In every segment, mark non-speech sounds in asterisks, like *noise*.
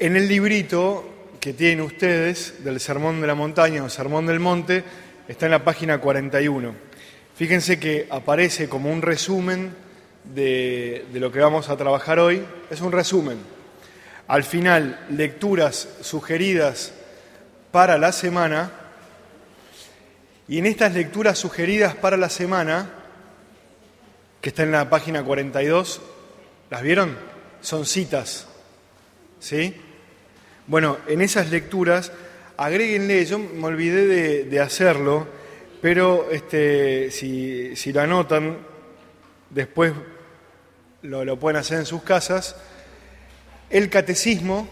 En el librito que tienen ustedes del Sermón de la Montaña o Sermón del Monte está en la página 41. Fíjense que aparece como un resumen de, de lo que vamos a trabajar hoy. Es un resumen. Al final, lecturas sugeridas para la semana. Y en estas lecturas sugeridas para la semana, que está en la página 42, ¿las vieron? Son citas. ¿Sí? Bueno, en esas lecturas, agréguenle, yo me olvidé de, hacerlo, pero este, si, si, lo anotan, después lo, pueden hacer en sus casas, el catecismo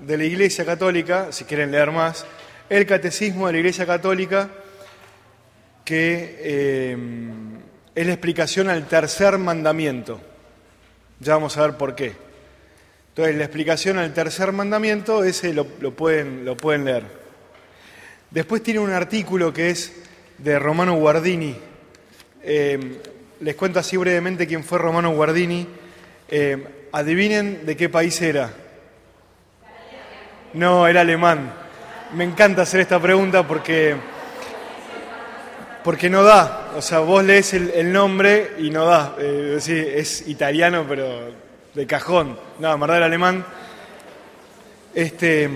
de la Iglesia Católica, si quieren leer más, el catecismo de la Iglesia Católica, que eh, es la explicación al tercer mandamiento. Ya vamos a ver por qué. Entonces, la explicación al tercer mandamiento, ese lo, pueden, lo pueden leer. Después tiene un artículo que es de Romano Guardini. Eh, les cuento así brevemente quién fue Romano Guardini. Eh, adivinen de qué país era. No, era alemán. Me encanta hacer esta pregunta porque, porque no da. O sea, vos lees el, nombre y no da. Eh, es italiano, pero de cajón, no, era alemán. Este,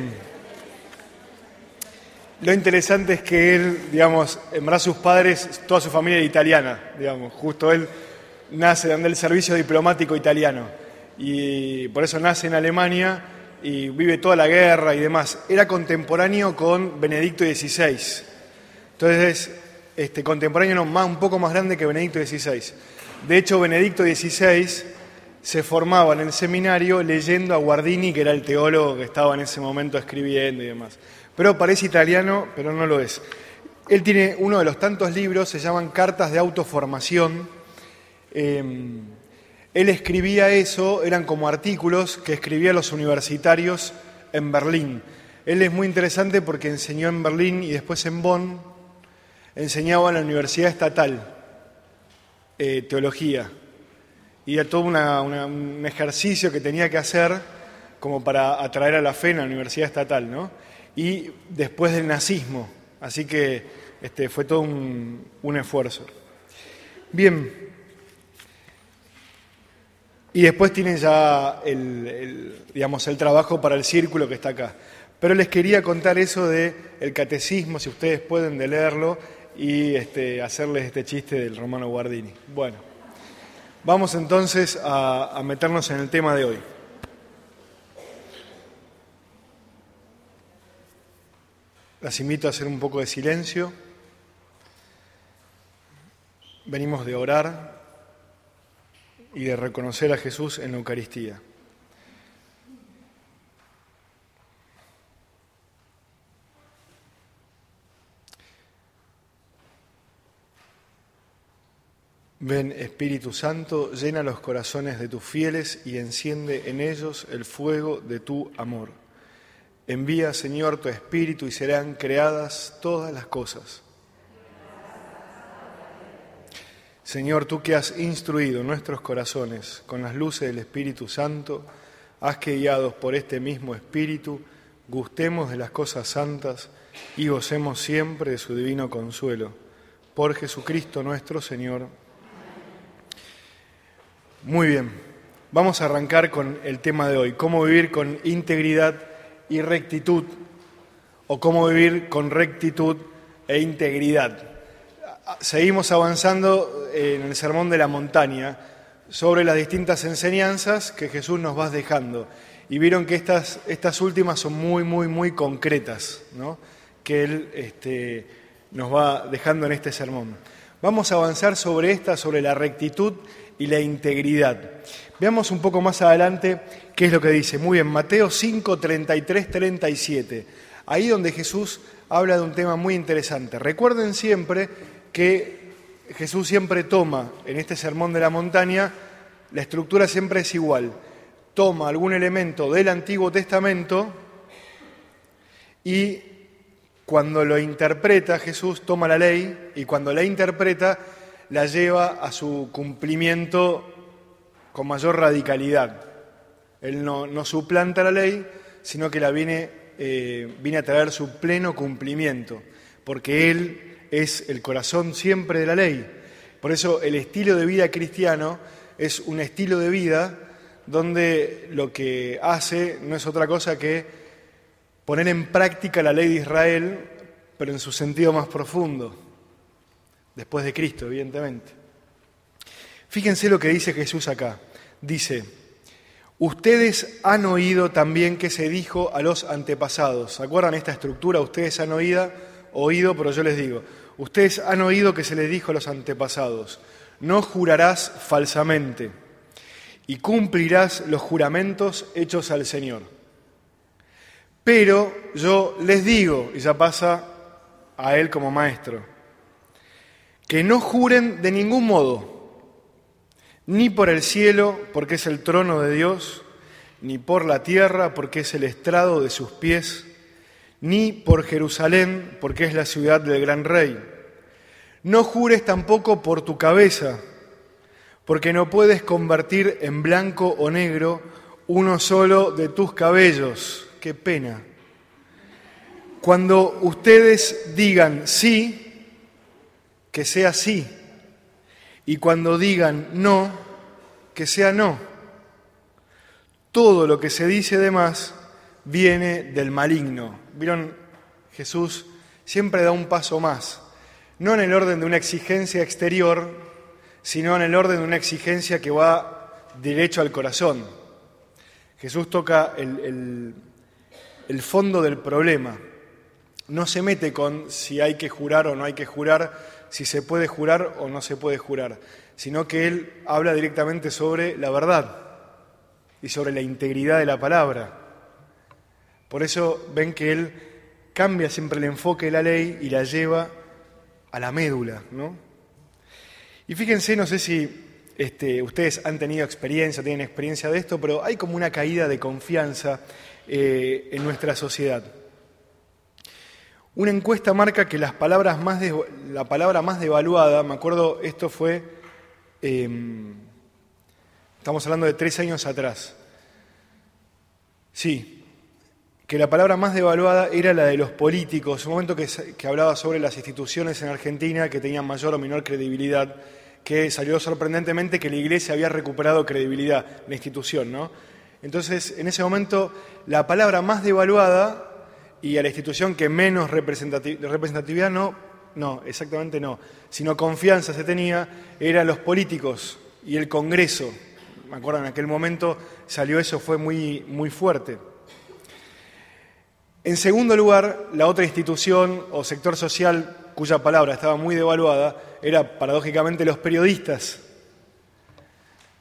lo interesante es que él, digamos, en verdad sus padres, toda su familia era italiana, digamos, justo él nace del servicio diplomático italiano y por eso nace en Alemania y vive toda la guerra y demás. Era contemporáneo con Benedicto XVI. Entonces, este, contemporáneo más, un poco más grande que Benedicto XVI. De hecho, Benedicto XVI se formaba en el seminario leyendo a Guardini, que era el teólogo que estaba en ese momento escribiendo y demás. Pero parece italiano, pero no lo es. Él tiene uno de los tantos libros, se llaman Cartas de Autoformación. Em, él escribía eso, eran como artículos que escribía los universitarios en Berlín. Él es muy interesante porque enseñó en Berlín y después en Bonn, enseñaba en la Universidad Estatal eh, teología y era todo un ejercicio que tenía que hacer como para atraer a la fe en la Universidad Estatal, ¿no? Y después del nazismo, así que este, fue todo un, esfuerzo. Bien, y después tienen ya el, digamos, el trabajo para el círculo que está acá. Pero les quería contar eso del el catecismo, si ustedes pueden de leerlo, y este, hacerles este chiste del Romano Guardini. Bueno. Vamos entonces a, meternos en el tema de hoy. Las invito a hacer un poco de silencio. Venimos de orar y de reconocer a Jesús en la Eucaristía. Ven Espíritu Santo, llena los corazones de tus fieles y enciende en ellos el fuego de tu amor. Envía, Señor, tu Espíritu y serán creadas todas las cosas. Señor, tú que has instruido nuestros corazones con las luces del Espíritu Santo, haz que guiados por este mismo Espíritu, gustemos de las cosas santas y gocemos siempre de su divino consuelo. Por Jesucristo nuestro Señor. Muy bien, vamos a arrancar con el tema de hoy, cómo vivir con integridad y rectitud, o cómo vivir con rectitud e integridad. Seguimos avanzando en el Sermón de la Montaña sobre las distintas enseñanzas que Jesús nos va dejando. Y vieron que estas, estas últimas son muy, muy, muy concretas, ¿no? que Él este, nos va dejando en este sermón. Vamos a avanzar sobre esta, sobre la rectitud y la integridad. Veamos un poco más adelante qué es lo que dice. Muy bien, Mateo 5, 33, 37. Ahí donde Jesús habla de un tema muy interesante. Recuerden siempre que Jesús siempre toma en este sermón de la montaña, la estructura siempre es igual. Toma algún elemento del Antiguo Testamento y cuando lo interpreta Jesús toma la ley y cuando la interpreta la lleva a su cumplimiento con mayor radicalidad. Él no, suplanta la ley, sino que la viene, eh, viene a traer su pleno cumplimiento, porque Él es el corazón siempre de la ley. Por eso el estilo de vida cristiano es un estilo de vida donde lo que hace no es otra cosa que poner en práctica la ley de Israel, pero en su sentido más profundo, después de Cristo, evidentemente. Fíjense lo que dice Jesús acá. Dice, ustedes han oído también que se dijo a los antepasados. ¿Se acuerdan esta estructura? Ustedes han oído, oído, pero yo les digo, ustedes han oído que se les dijo a los antepasados, no jurarás falsamente y cumplirás los juramentos hechos al Señor. Pero yo les digo, y ya pasa a él como maestro, que no juren de ningún modo, ni por el cielo, porque es el trono de Dios, ni por la tierra, porque es el estrado de sus pies, ni por Jerusalén, porque es la ciudad del gran rey. No jures tampoco por tu cabeza, porque no puedes convertir en blanco o negro uno solo de tus cabellos. Qué pena. Cuando ustedes digan sí, que sea sí. Y cuando digan no, que sea no. Todo lo que se dice de más viene del maligno. ¿Vieron? Jesús siempre da un paso más, no en el orden de una exigencia exterior, sino en el orden de una exigencia que va derecho al corazón. Jesús toca el, fondo del problema. No se mete con si hay que jurar o no hay que jurar, si se puede jurar o no se puede jurar, sino que Él habla directamente sobre la verdad y sobre la integridad de la palabra. Por eso ven que Él cambia siempre el enfoque de la ley y la lleva a la médula, ¿no? Y fíjense, no sé si este, ustedes han tenido experiencia, tienen experiencia de esto, pero hay como una caída de confianza eh, en nuestra sociedad. Una encuesta marca que las palabras más la palabra más devaluada, me acuerdo, esto fue, em, estamos hablando de tres años atrás, sí, que la palabra más devaluada era la de los políticos, un momento que, que hablaba sobre las instituciones en Argentina que tenían mayor o menor credibilidad que salió sorprendentemente que la Iglesia había recuperado credibilidad, la institución, ¿no? Entonces, en ese momento, la palabra más devaluada y a la institución que menos representatividad no, no, exactamente no, sino confianza se tenía, eran los políticos y el Congreso. Me acuerdo, en aquel momento salió eso, fue muy, muy fuerte. En segundo lugar, la otra institución o sector social cuya palabra estaba muy devaluada era paradójicamente los periodistas.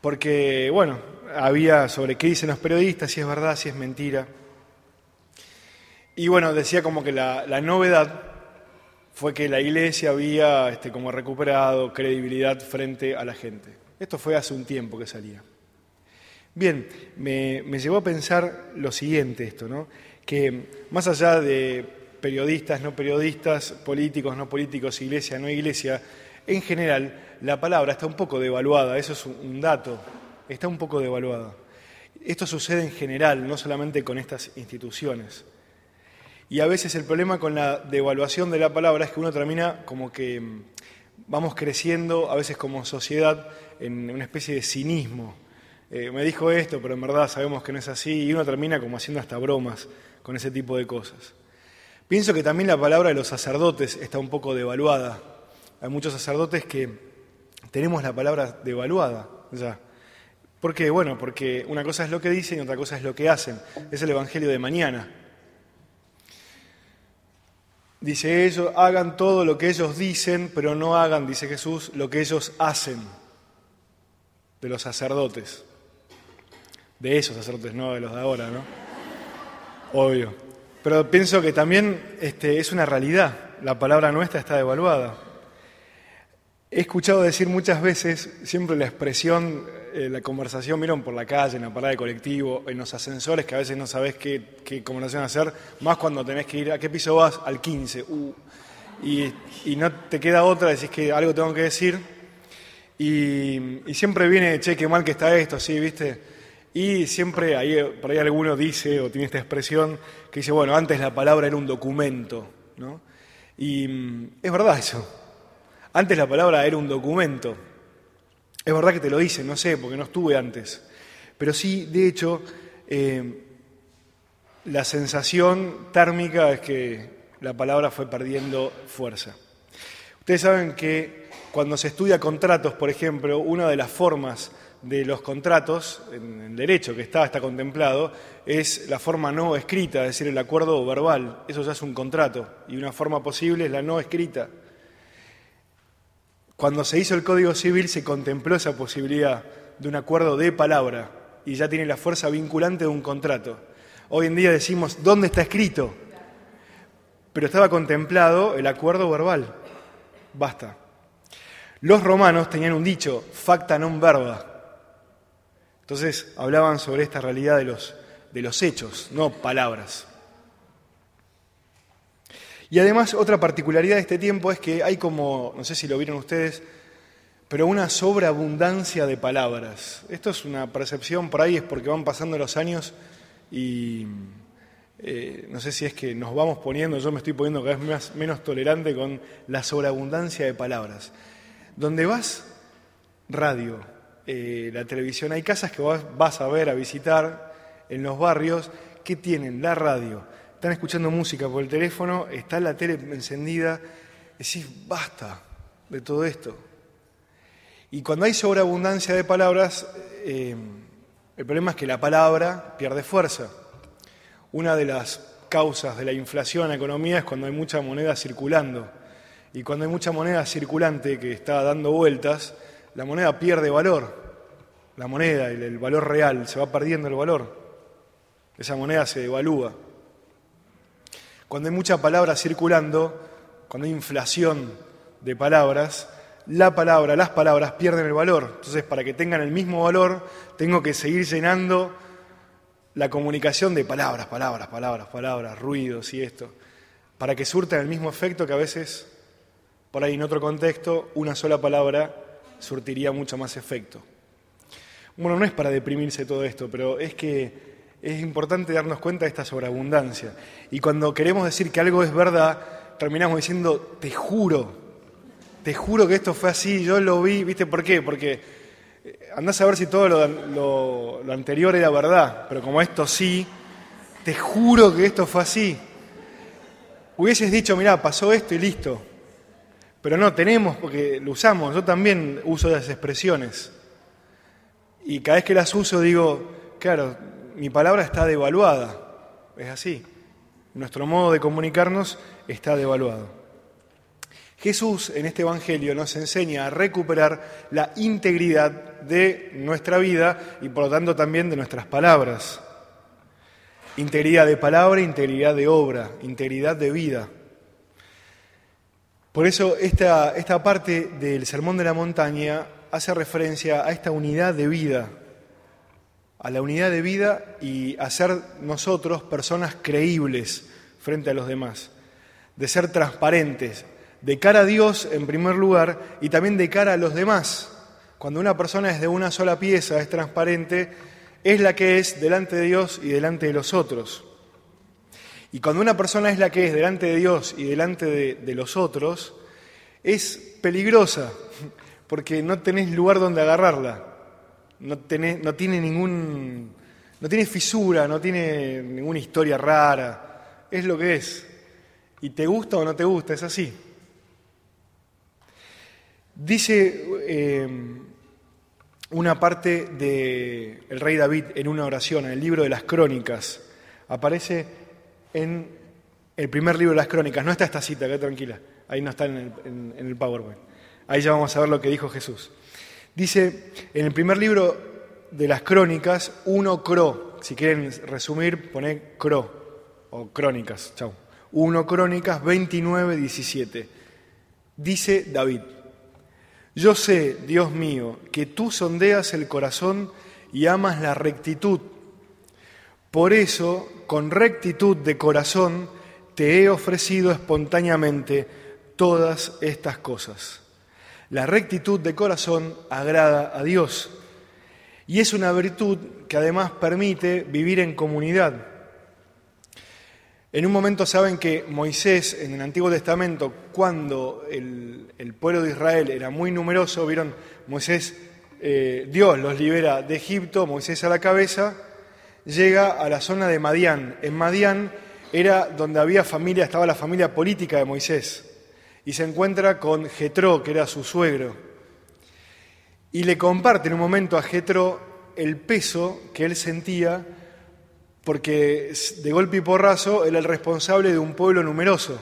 Porque, bueno, había sobre qué dicen los periodistas, si es verdad, si es mentira. Y bueno, decía como que la, novedad fue que la iglesia había este, como recuperado credibilidad frente a la gente. Esto fue hace un tiempo que salía. Bien, me, me llevó a pensar lo siguiente esto, ¿no? que más allá de periodistas, no periodistas, políticos, no políticos, iglesia, no iglesia, en general la palabra está un poco devaluada, eso es un dato, está un poco devaluada. Esto sucede en general, no solamente con estas instituciones. Y a veces el problema con la devaluación de la palabra es que uno termina como que mm, vamos creciendo, a veces como sociedad, en una especie de cinismo. Eh, me dijo esto, pero en verdad sabemos que no es así, y uno termina como haciendo hasta bromas con ese tipo de cosas. Pienso que también la palabra de los sacerdotes está un poco devaluada. Hay muchos sacerdotes que tenemos la palabra devaluada ya. ¿Por qué? Bueno, porque una cosa es lo que dicen y otra cosa es lo que hacen. Es el Evangelio de mañana. Dice ellos, hagan todo lo que ellos dicen, pero no hagan, dice Jesús, lo que ellos hacen de los sacerdotes. De esos sacerdotes, no de los de ahora, ¿no? Obvio. Pero pienso que también este, es una realidad. La palabra nuestra está devaluada. He escuchado decir muchas veces, siempre la expresión, eh, la conversación, vieron por la calle, en la parada de colectivo, en los ascensores, que a veces no sabes qué, qué conversación hacer, más cuando tenés que ir, ¿a qué piso vas? Al 15. Uh, y, no te queda otra, decís que algo tengo que decir. Y, y siempre viene, che, qué mal que está esto, sí, ¿viste? Y siempre ahí, por ahí alguno dice o tiene esta expresión que dice, bueno, antes la palabra era un documento, ¿no? Y mm, es verdad eso. Antes la palabra era un documento. Es verdad que te lo dicen, no sé, porque no estuve antes. Pero sí, de hecho, eh, la sensación térmica es que la palabra fue perdiendo fuerza. Ustedes saben que cuando se estudia contratos, por ejemplo, una de las formas de los contratos, en el derecho que está, está contemplado, es la forma no escrita, es decir, el acuerdo verbal. Eso ya es un contrato. Y una forma posible es la no escrita. Cuando se hizo el Código Civil se contempló esa posibilidad de un acuerdo de palabra y ya tiene la fuerza vinculante de un contrato. Hoy en día decimos, ¿dónde está escrito? Pero estaba contemplado el acuerdo verbal. Basta. Los romanos tenían un dicho, facta non verba. Entonces hablaban sobre esta realidad de los, de los hechos, no palabras. Y además otra particularidad de este tiempo es que hay como, no sé si lo vieron ustedes, pero una sobreabundancia de palabras. Esto es una percepción, por ahí es porque van pasando los años y eh, no sé si es que nos vamos poniendo, yo me estoy poniendo cada vez más, menos tolerante con la sobreabundancia de palabras. Donde vas, radio, eh, la televisión, hay casas que vas a ver, a visitar en los barrios que tienen la radio están escuchando música por el teléfono, está la tele encendida, decís, basta de todo esto. Y cuando hay sobreabundancia de palabras, eh, el problema es que la palabra pierde fuerza. Una de las causas de la inflación en la economía es cuando hay mucha moneda circulando. Y cuando hay mucha moneda circulante que está dando vueltas, la moneda pierde valor. La moneda, el valor real, se va perdiendo el valor. Esa moneda se devalúa. Cuando hay mucha palabra circulando, cuando hay inflación de palabras, la palabra, las palabras pierden el valor. Entonces, para que tengan el mismo valor, tengo que seguir llenando la comunicación de palabras, palabras, palabras, palabras, ruidos y esto, para que surtan el mismo efecto que a veces, por ahí en otro contexto, una sola palabra surtiría mucho más efecto. Bueno, no es para deprimirse todo esto, pero es que es importante darnos cuenta de esta sobreabundancia. Y cuando queremos decir que algo es verdad, terminamos diciendo, te juro, te juro que esto fue así, yo lo vi, ¿viste por qué? Porque eh, andás a ver si todo lo, anterior era verdad, pero como esto sí, te juro que esto fue así. Hubieses dicho, mirá, pasó esto y listo. Pero no, tenemos, porque lo usamos, yo también uso esas expresiones. Y cada vez que las uso digo, claro, mi palabra está devaluada. Es así. Nuestro modo de comunicarnos está devaluado. Jesús en este Evangelio nos enseña a recuperar la integridad de nuestra vida y por lo tanto también de nuestras palabras. Integridad de palabra, integridad de obra, integridad de vida. Por eso esta, esta parte del Sermón de la Montaña hace referencia a esta unidad de vida a la unidad de vida y a ser nosotros personas creíbles frente a los demás, de ser transparentes, de cara a Dios en primer lugar y también de cara a los demás. Cuando una persona es de una sola pieza, es transparente, es la que es delante de Dios y delante de los otros. Y cuando una persona es la que es delante de Dios y delante de, de los otros, es peligrosa, *laughs* porque no tenés lugar donde agarrarla no, no tiene ningún, no tiene fisura, no tiene ninguna historia rara, es lo que es. Y te gusta o no te gusta, es así. Dice eh, una parte del el rey David en una oración, en el libro de las crónicas, aparece en el primer libro de las crónicas, no está esta cita, quédate tranquila, ahí no está en el, en el PowerPoint, ahí ya vamos a ver lo que dijo Jesús. Dice en el primer libro de las crónicas, uno cro. Si quieren resumir, poné cro o crónicas. Chau. Uno crónicas 29, 17. Dice David, yo sé, Dios mío, que tú sondeas el corazón y amas la rectitud. Por eso, con rectitud de corazón, te he ofrecido espontáneamente todas estas cosas. La rectitud de corazón agrada a Dios y es una virtud que además permite vivir en comunidad. En un momento saben que Moisés en el Antiguo Testamento, cuando el, pueblo de Israel era muy numeroso, vieron, Moisés, eh, Dios los libera de Egipto, Moisés a la cabeza, llega a la zona de Madián. En Madián era donde había familia, estaba la familia política de Moisés, y se encuentra con Jetro, que era su suegro, y le comparte en un momento a Jetro el peso que él sentía porque de golpe y porrazo era el responsable de un pueblo numeroso.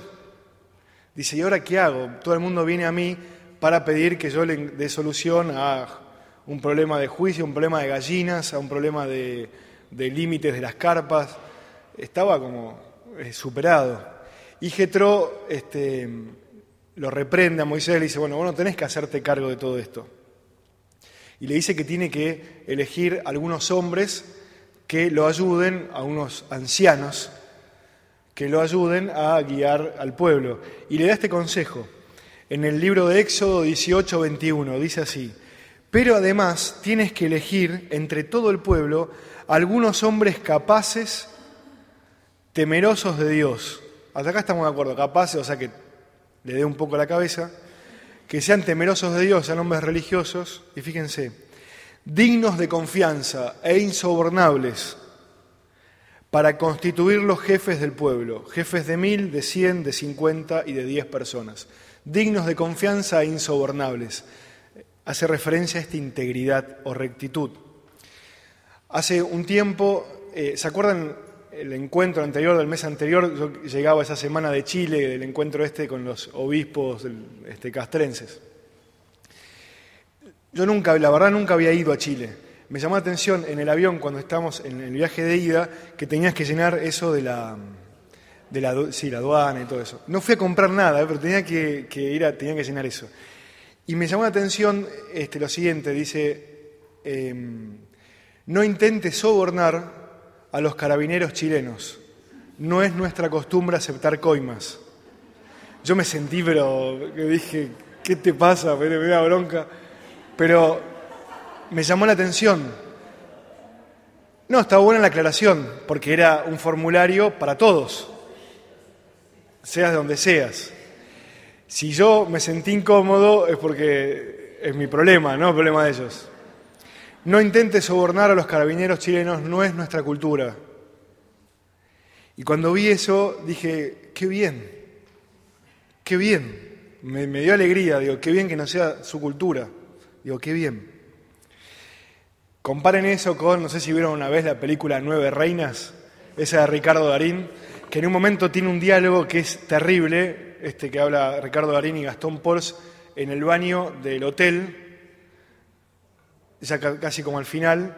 Dice, ¿y ahora qué hago? Todo el mundo viene a mí para pedir que yo le dé solución a un problema de juicio, un problema de gallinas, a un problema de, límites de las carpas. Estaba como eh, superado. Y Jetro este, lo reprende a Moisés y le dice, bueno, vos no tenés que hacerte cargo de todo esto. Y le dice que tiene que elegir algunos hombres que lo ayuden, a unos ancianos, que lo ayuden a guiar al pueblo. Y le da este consejo. En el libro de Éxodo 18, 21, dice así, pero además tienes que elegir entre todo el pueblo algunos hombres capaces, temerosos de Dios. Hasta acá estamos de acuerdo, capaces, o sea que le dé un poco la cabeza, que sean temerosos de Dios, sean hombres religiosos, y fíjense, dignos de confianza e insobornables para constituir los jefes del pueblo, jefes de mil, de cien, de cincuenta y de diez personas, dignos de confianza e insobornables. Hace referencia a esta integridad o rectitud. Hace un tiempo, eh, ¿se acuerdan el encuentro anterior del mes anterior? Yo llegaba esa semana de Chile, el encuentro este con los obispos este, castrenses. Yo nunca, la verdad, nunca había ido a Chile. Me llamó la atención en el avión cuando estábamos en el viaje de ida que tenías que llenar eso de la, de la, sí, la aduana y todo eso. No fui a comprar nada, eh, pero tenía que, ir a, tenía que llenar eso. Y me llamó la atención este, lo siguiente, dice, em, no intentes sobornar a los carabineros chilenos. No es nuestra costumbre aceptar coimas. Yo me sentí, pero dije, ¿qué te pasa? Me da bronca. Pero me llamó la atención. No, estaba buena la aclaración, porque era un formulario para todos, seas de donde seas. Si yo me sentí incómodo es porque es mi problema, no el problema de ellos. No intentes sobornar a los carabineros chilenos, no es nuestra cultura. Y cuando vi eso dije, qué bien, qué bien. Me, dio alegría, digo, qué bien que no sea su cultura. Digo, qué bien. Comparen eso con, no sé si vieron una vez la película Nueve Reinas, esa de Ricardo Darín, que en un momento tiene un diálogo que es terrible, este que habla Ricardo Darín y Gastón Pors en el baño del hotel, ya casi como al final,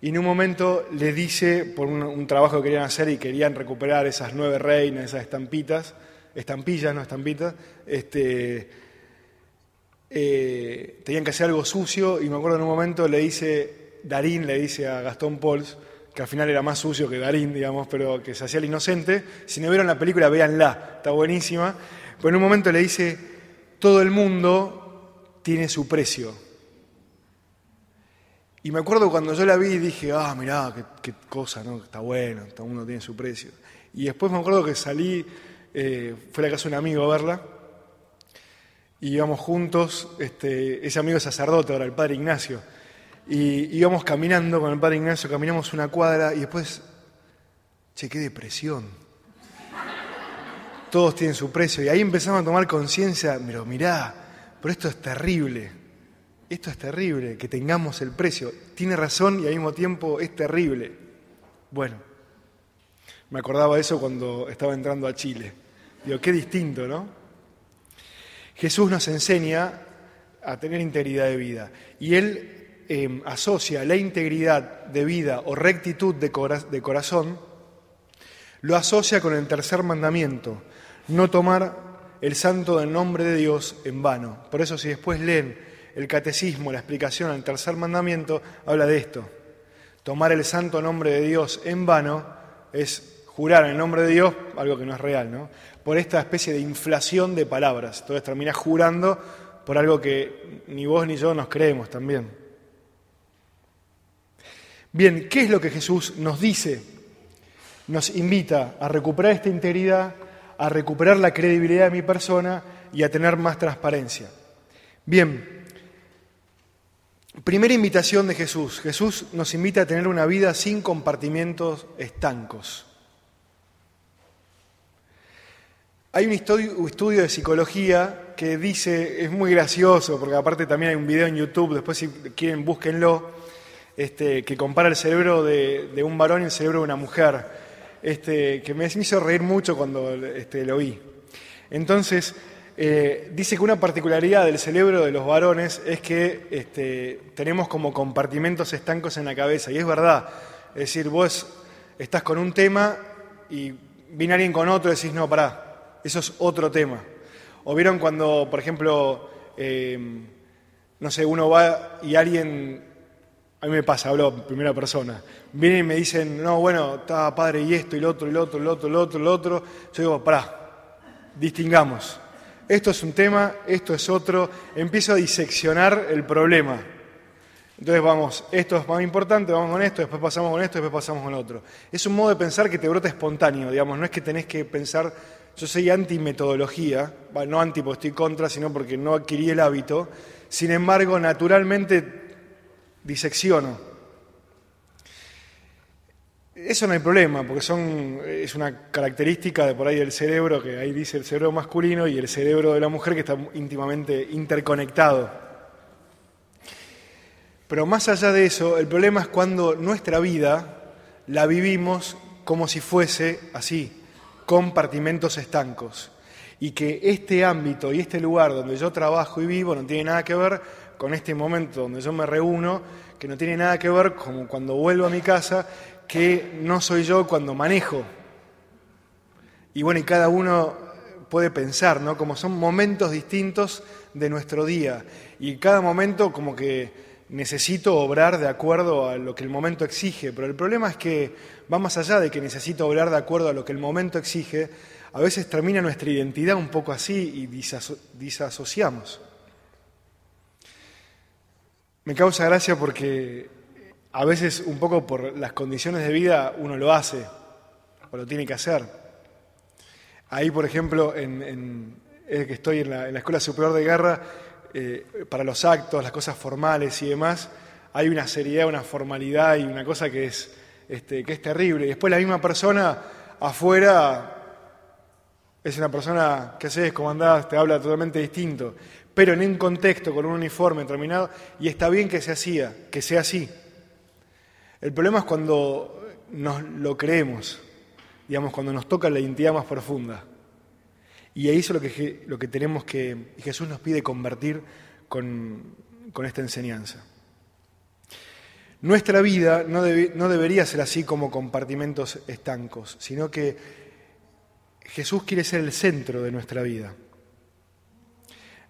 y en un momento le dice, por un, trabajo que querían hacer y querían recuperar esas nueve reinas, esas estampitas, estampillas, no estampitas, este, eh, tenían que hacer algo sucio y me acuerdo en un momento le dice, Darín le dice a Gastón Pauls, que al final era más sucio que Darín, digamos, pero que se hacía el inocente. Si no vieron la película, véanla, está buenísima. Pero en un momento le dice, todo el mundo tiene su precio. Y me acuerdo cuando yo la vi dije, ah, mirá, qué, cosa, ¿no? Está bueno, el mundo tiene su precio. Y después me acuerdo que salí, eh, fue a la casa de un amigo a verla, y íbamos juntos, este, ese amigo sacerdote ahora, el padre Ignacio, y íbamos caminando con el padre Ignacio, caminamos una cuadra y después, che, qué depresión. Todos tienen su precio y ahí empezamos a tomar conciencia, pero mirá, pero esto es terrible, esto es terrible, que tengamos el precio. Tiene razón y al mismo tiempo es terrible. Bueno, me acordaba de eso cuando estaba entrando a Chile. Digo, qué distinto, ¿no? Jesús nos enseña a tener integridad de vida y Él em, asocia la integridad de vida o rectitud de, de corazón, lo asocia con el tercer mandamiento, no tomar el santo del nombre de Dios en vano. Por eso si después leen el catecismo, la explicación al tercer mandamiento, habla de esto. Tomar el santo nombre de Dios en vano es jurar en el nombre de Dios algo que no es real, ¿no? por esta especie de inflación de palabras. Entonces terminás jurando por algo que ni vos ni yo nos creemos también. Bien, ¿qué es lo que Jesús nos dice? Nos invita a recuperar esta integridad, a recuperar la credibilidad de mi persona y a tener más transparencia. Bien, primera invitación de Jesús. Jesús nos invita a tener una vida sin compartimientos estancos. Hay un estudio, de psicología que dice, es muy gracioso, porque aparte también hay un video en YouTube, después si quieren búsquenlo, este, que compara el cerebro de, un varón y el cerebro de una mujer, este, que me hizo reír mucho cuando este, lo vi. Entonces, eh, dice que una particularidad del cerebro de los varones es que este, tenemos como compartimentos estancos en la cabeza, y es verdad. Es decir, vos estás con un tema y viene alguien con otro y decís, no, pará, eso es otro tema. O vieron cuando, por ejemplo, eh, no sé, uno va y alguien, a mí me pasa, hablo en primera persona, vienen y me dicen, no, bueno, está padre y esto y lo otro y lo otro y lo otro y lo otro y lo otro. Yo digo, pará, distingamos. Esto es un tema, esto es otro. Empiezo a diseccionar el problema. Entonces vamos, esto es más importante, vamos con esto, después pasamos con esto, después pasamos con otro. Es un modo de pensar que te brota espontáneo, digamos, no es que tenés que pensar yo soy anti-metodología, no anti porque estoy contra, sino porque no adquirí el hábito. Sin embargo, naturalmente disecciono. Eso no hay problema, porque son, es una característica de por ahí del cerebro, que ahí dice el cerebro masculino y el cerebro de la mujer, que está íntimamente interconectado. Pero más allá de eso, el problema es cuando nuestra vida la vivimos como si fuese así, compartimentos estancos y que este ámbito y este lugar donde yo trabajo y vivo no tiene nada que ver con este momento donde yo me reúno, que no tiene nada que ver con cuando vuelvo a mi casa, que no soy yo cuando manejo. Y bueno, y cada uno puede pensar, ¿no? Como son momentos distintos de nuestro día y cada momento como que necesito obrar de acuerdo a lo que el momento exige, pero el problema es que va más allá de que necesito obrar de acuerdo a lo que el momento exige, a veces termina nuestra identidad un poco así y disasociamos. Me causa gracia porque a veces un poco por las condiciones de vida uno lo hace o lo tiene que hacer. Ahí, por ejemplo, en, que estoy en la Escuela Superior de Guerra, eh, para los actos, las cosas formales y demás, hay una seriedad, una formalidad y una cosa que es, este, que es terrible. Y después la misma persona afuera es una persona que haces comandada, te habla totalmente distinto, pero en un contexto con un uniforme determinado, y está bien que sea así, que sea así. El problema es cuando nos lo creemos, digamos, cuando nos toca la identidad más profunda. Y ahí es lo que, lo que tenemos que, Jesús nos pide convertir con, esta enseñanza. Nuestra vida no, no debería ser así como compartimentos estancos, sino que Jesús quiere ser el centro de nuestra vida.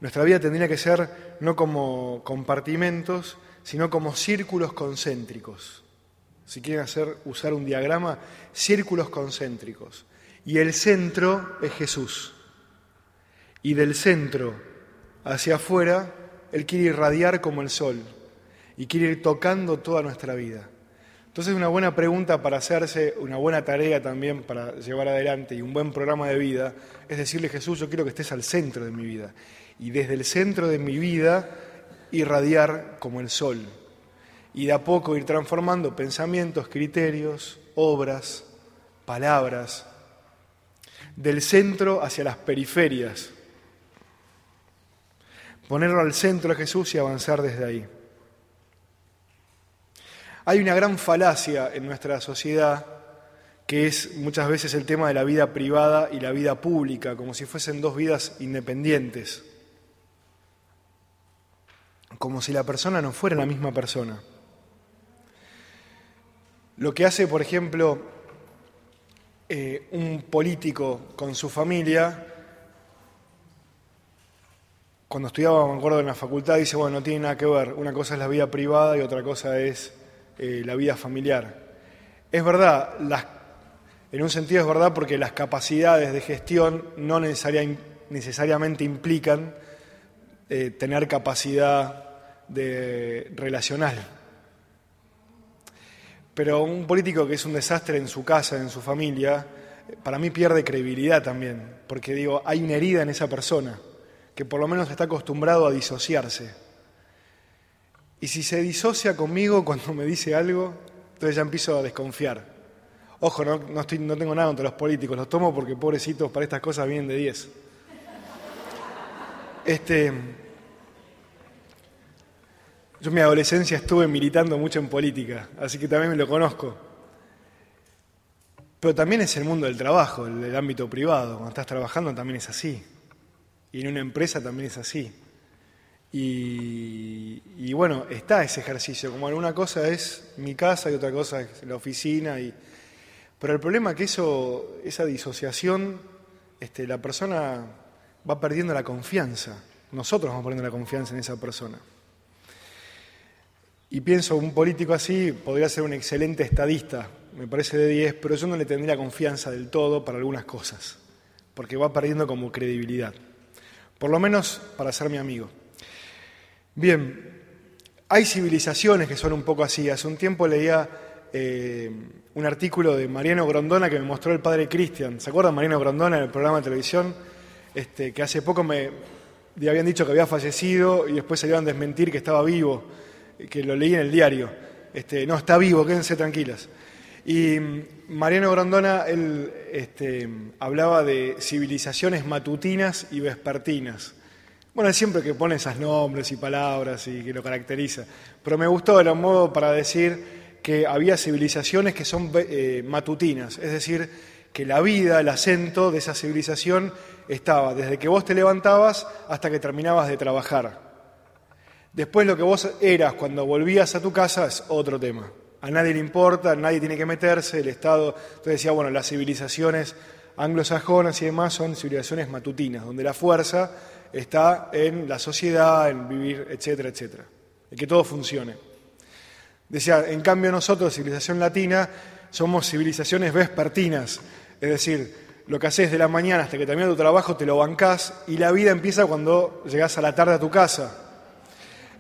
Nuestra vida tendría que ser no como compartimentos, sino como círculos concéntricos. Si quieren hacer, usar un diagrama, círculos concéntricos. Y el centro es Jesús y del centro hacia afuera, Él quiere irradiar como el sol y quiere ir tocando toda nuestra vida. Entonces una buena pregunta para hacerse, una buena tarea también para llevar adelante y un buen programa de vida es decirle Jesús, yo quiero que estés al centro de mi vida y desde el centro de mi vida irradiar como el sol y de a poco ir transformando pensamientos, criterios, obras, palabras, del centro hacia las periferias ponerlo al centro de Jesús y avanzar desde ahí. Hay una gran falacia en nuestra sociedad que es muchas veces el tema de la vida privada y la vida pública, como si fuesen dos vidas independientes, como si la persona no fuera la misma persona. Lo que hace, por ejemplo, eh, un político con su familia cuando estudiaba, me acuerdo, en la facultad, dice, bueno, no tiene nada que ver, una cosa es la vida privada y otra cosa es eh, la vida familiar. Es verdad, en un sentido es verdad porque las capacidades de gestión no necesariamente implican eh, tener capacidad de relacional. Pero un político que es un desastre en su casa, en su familia, para mí pierde credibilidad también, porque digo, hay una herida en esa persona que por lo menos está acostumbrado a disociarse. Y si se disocia conmigo *laughs* cuando me dice algo, entonces ya empiezo a desconfiar. Ojo, no, tengo nada contra los políticos, los tomo porque pobrecitos para estas cosas vienen de 10. Este, yo en mi adolescencia estuve militando mucho en política, así que también me lo conozco. Pero también es el mundo del trabajo, el, ámbito privado. Cuando estás trabajando también es así. Y en una empresa también es así. Y, bueno, está ese ejercicio. Como alguna cosa es mi casa y otra cosa es la oficina. Y, pero el problema es que eso, esa disociación, este, la persona va perdiendo la confianza. Nosotros vamos perdiendo la confianza en esa persona. Y pienso, un político así podría ser un excelente estadista, me parece de 10, pero yo no le tendría confianza del todo para algunas cosas, porque va perdiendo como credibilidad, por lo menos para ser mi amigo. Bien, hay civilizaciones que son un poco así. Hace un tiempo leía eh, un artículo de Mariano Grondona que me mostró el padre Cristian. ¿Se acuerdan Mariano Grondona en el programa de televisión? Este, que hace poco me habían dicho que había fallecido y después se a desmentir que estaba vivo, que lo leí en el diario. Este, no, está vivo, quédense tranquilas. Y Mariano Grandona, él este, hablaba de civilizaciones matutinas y vespertinas. Bueno, siempre que pone esos nombres y palabras y que lo caracteriza. Pero me gustó, era un modo para decir que había civilizaciones que son eh, matutinas, es decir, que la vida, el acento de esa civilización estaba desde que vos te levantabas hasta que terminabas de trabajar. Después lo que vos eras cuando volvías a tu casa es otro tema a nadie le importa, nadie tiene que meterse, el Estado. Entonces decía, bueno, las civilizaciones anglosajonas y demás son civilizaciones matutinas, donde la fuerza está en la sociedad, en vivir, etcétera, etcétera, en que todo funcione. Decía, en cambio nosotros, civilización latina, somos civilizaciones vespertinas, es decir, lo que haces de la mañana hasta que termina tu trabajo te lo bancás y la vida empieza cuando llegás a la tarde a tu casa.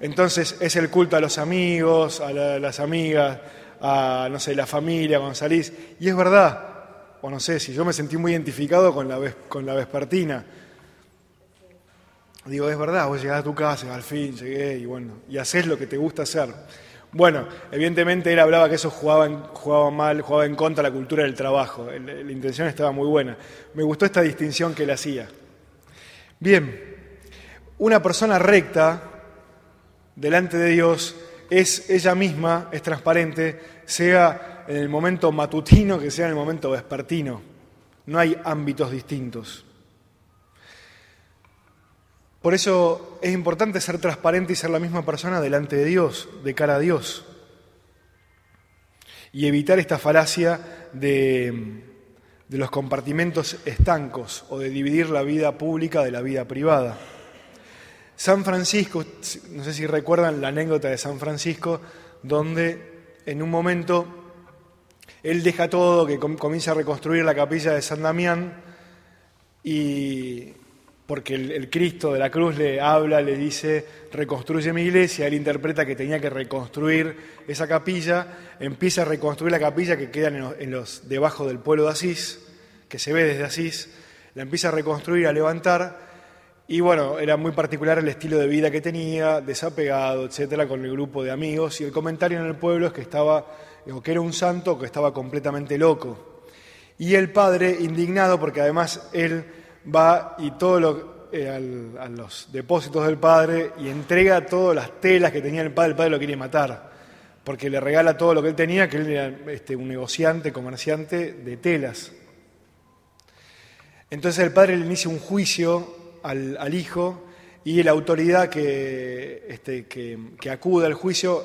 Entonces es el culto a los amigos, a las amigas, a, no sé, la familia cuando salís. Y es verdad, o no sé, si yo me sentí muy identificado con la, con la vespertina. Digo, es verdad, vos llegás a tu casa, al fin llegué y bueno, y haces lo que te gusta hacer. Bueno, evidentemente él hablaba que eso jugaba, jugaba mal, jugaba en contra de la cultura del trabajo. La intención estaba muy buena. Me gustó esta distinción que él hacía. Bien, una persona recta delante de Dios es ella misma, es transparente, sea en el momento matutino que sea en el momento vespertino. No hay ámbitos distintos. Por eso es importante ser transparente y ser la misma persona delante de Dios, de cara a Dios. Y evitar esta falacia de, de los compartimentos estancos o de dividir la vida pública de la vida privada. San Francisco, no sé si recuerdan la anécdota de San Francisco, donde en un momento él deja todo, que comienza a reconstruir la capilla de San Damián, y porque el, Cristo de la cruz le habla, le dice, reconstruye mi iglesia, él interpreta que tenía que reconstruir esa capilla, empieza a reconstruir la capilla que queda en los debajo del pueblo de Asís, que se ve desde Asís, la empieza a reconstruir, a levantar, y bueno, era muy particular el estilo de vida que tenía, desapegado, etcétera, con el grupo de amigos. Y el comentario en el pueblo es que estaba, o que era un santo, que estaba completamente loco. Y el padre, indignado, porque además él va y todo lo, eh, a los depósitos del padre y entrega todas las telas que tenía el padre, el padre lo quiere matar, porque le regala todo lo que él tenía, que él era este, un negociante, comerciante de telas. Entonces el padre le inicia un juicio al, hijo y la autoridad que, este, que, acude al juicio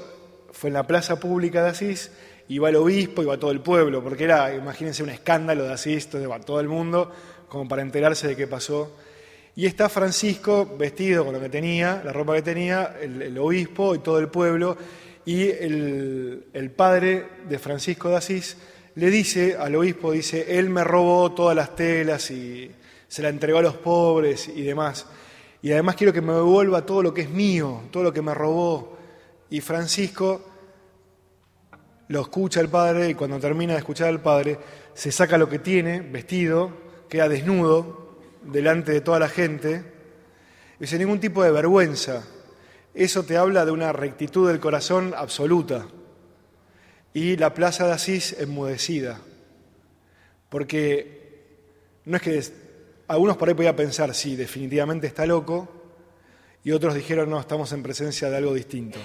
fue en la plaza pública de Asís, iba el obispo, iba todo el pueblo, porque era, imagínense, un escándalo de Asís, entonces va todo el mundo, como para enterarse de qué pasó. Y está Francisco vestido con lo que tenía, la ropa que tenía, el, obispo y todo el pueblo, y el, el, padre de Francisco de Asís le dice al obispo, dice, él me robó todas las telas y se la entregó a los pobres y demás. Y además quiero que me devuelva todo lo que es mío, todo lo que me robó. Y Francisco lo escucha el padre y cuando termina de escuchar al padre, se saca lo que tiene, vestido, queda desnudo delante de toda la gente, y sin ningún tipo de vergüenza. Eso te habla de una rectitud del corazón absoluta. Y la plaza de Asís enmudecida. Porque no es que algunos por ahí podían pensar, sí, definitivamente está loco, y otros dijeron, no, estamos en presencia de algo distinto.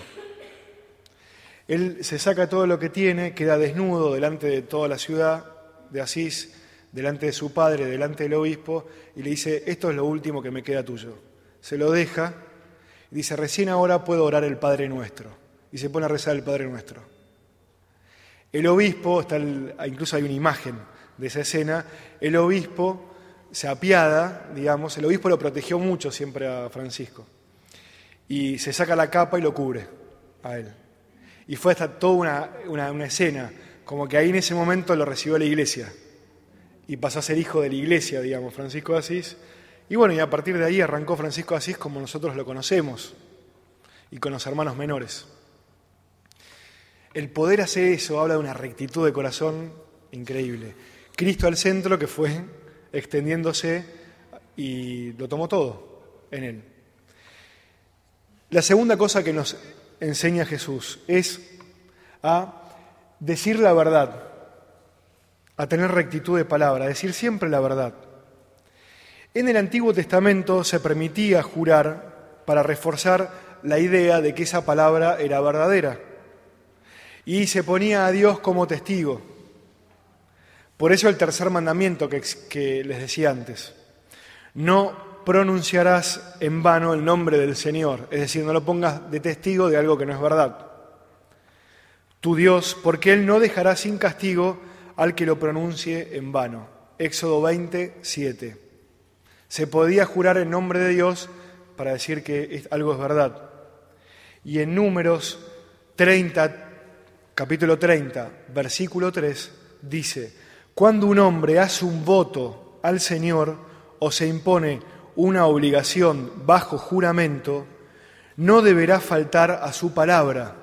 Él se saca todo lo que tiene, queda desnudo delante de toda la ciudad de Asís, delante de su padre, delante del obispo, y le dice, esto es lo último que me queda tuyo. Se lo deja y dice, recién ahora puedo orar el Padre Nuestro. Y se pone a rezar el Padre Nuestro. El obispo, está incluso hay una imagen de esa escena, el obispo se apiada, digamos, el obispo lo protegió mucho siempre a Francisco, y se saca la capa y lo cubre a él. Y fue hasta toda una, escena, como que ahí en ese momento lo recibió la iglesia. Y pasó a ser hijo de la iglesia, digamos, Francisco Asís. Y bueno, y a partir de ahí arrancó Francisco Asís como nosotros lo conocemos, y con los hermanos menores. El poder hacer eso habla de una rectitud de corazón increíble. Cristo al centro que fue extendiéndose y lo tomó todo en él. La segunda cosa que nos enseña Jesús es a decir la verdad, a tener rectitud de palabra, a decir siempre la verdad. En el Antiguo Testamento se permitía jurar para reforzar la idea de que esa palabra era verdadera y se ponía a Dios como testigo. Por eso el tercer mandamiento que, les decía antes, no pronunciarás en vano el nombre del Señor, es decir, no lo pongas de testigo de algo que no es verdad. Tu Dios, porque Él no dejará sin castigo al que lo pronuncie en vano. Éxodo 20, 7. Se podía jurar en nombre de Dios para decir que algo es verdad. Y en números 30, capítulo 30, versículo 3, dice, cuando un hombre hace un voto al Señor o se impone una obligación bajo juramento, no deberá faltar a su palabra.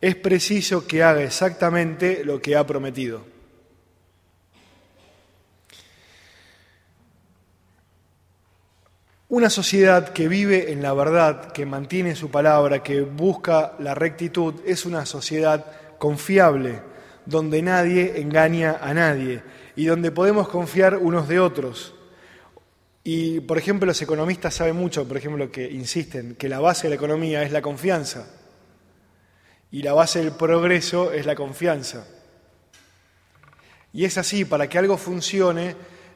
Es preciso que haga exactamente lo que ha prometido. Una sociedad que vive en la verdad, que mantiene su palabra, que busca la rectitud, es una sociedad confiable, donde nadie engaña a nadie y donde podemos confiar unos de otros. Y, por ejemplo, los economistas saben mucho, por ejemplo, que insisten que la base de la economía es la confianza y la base del progreso es la confianza. Y es así, para que algo funcione,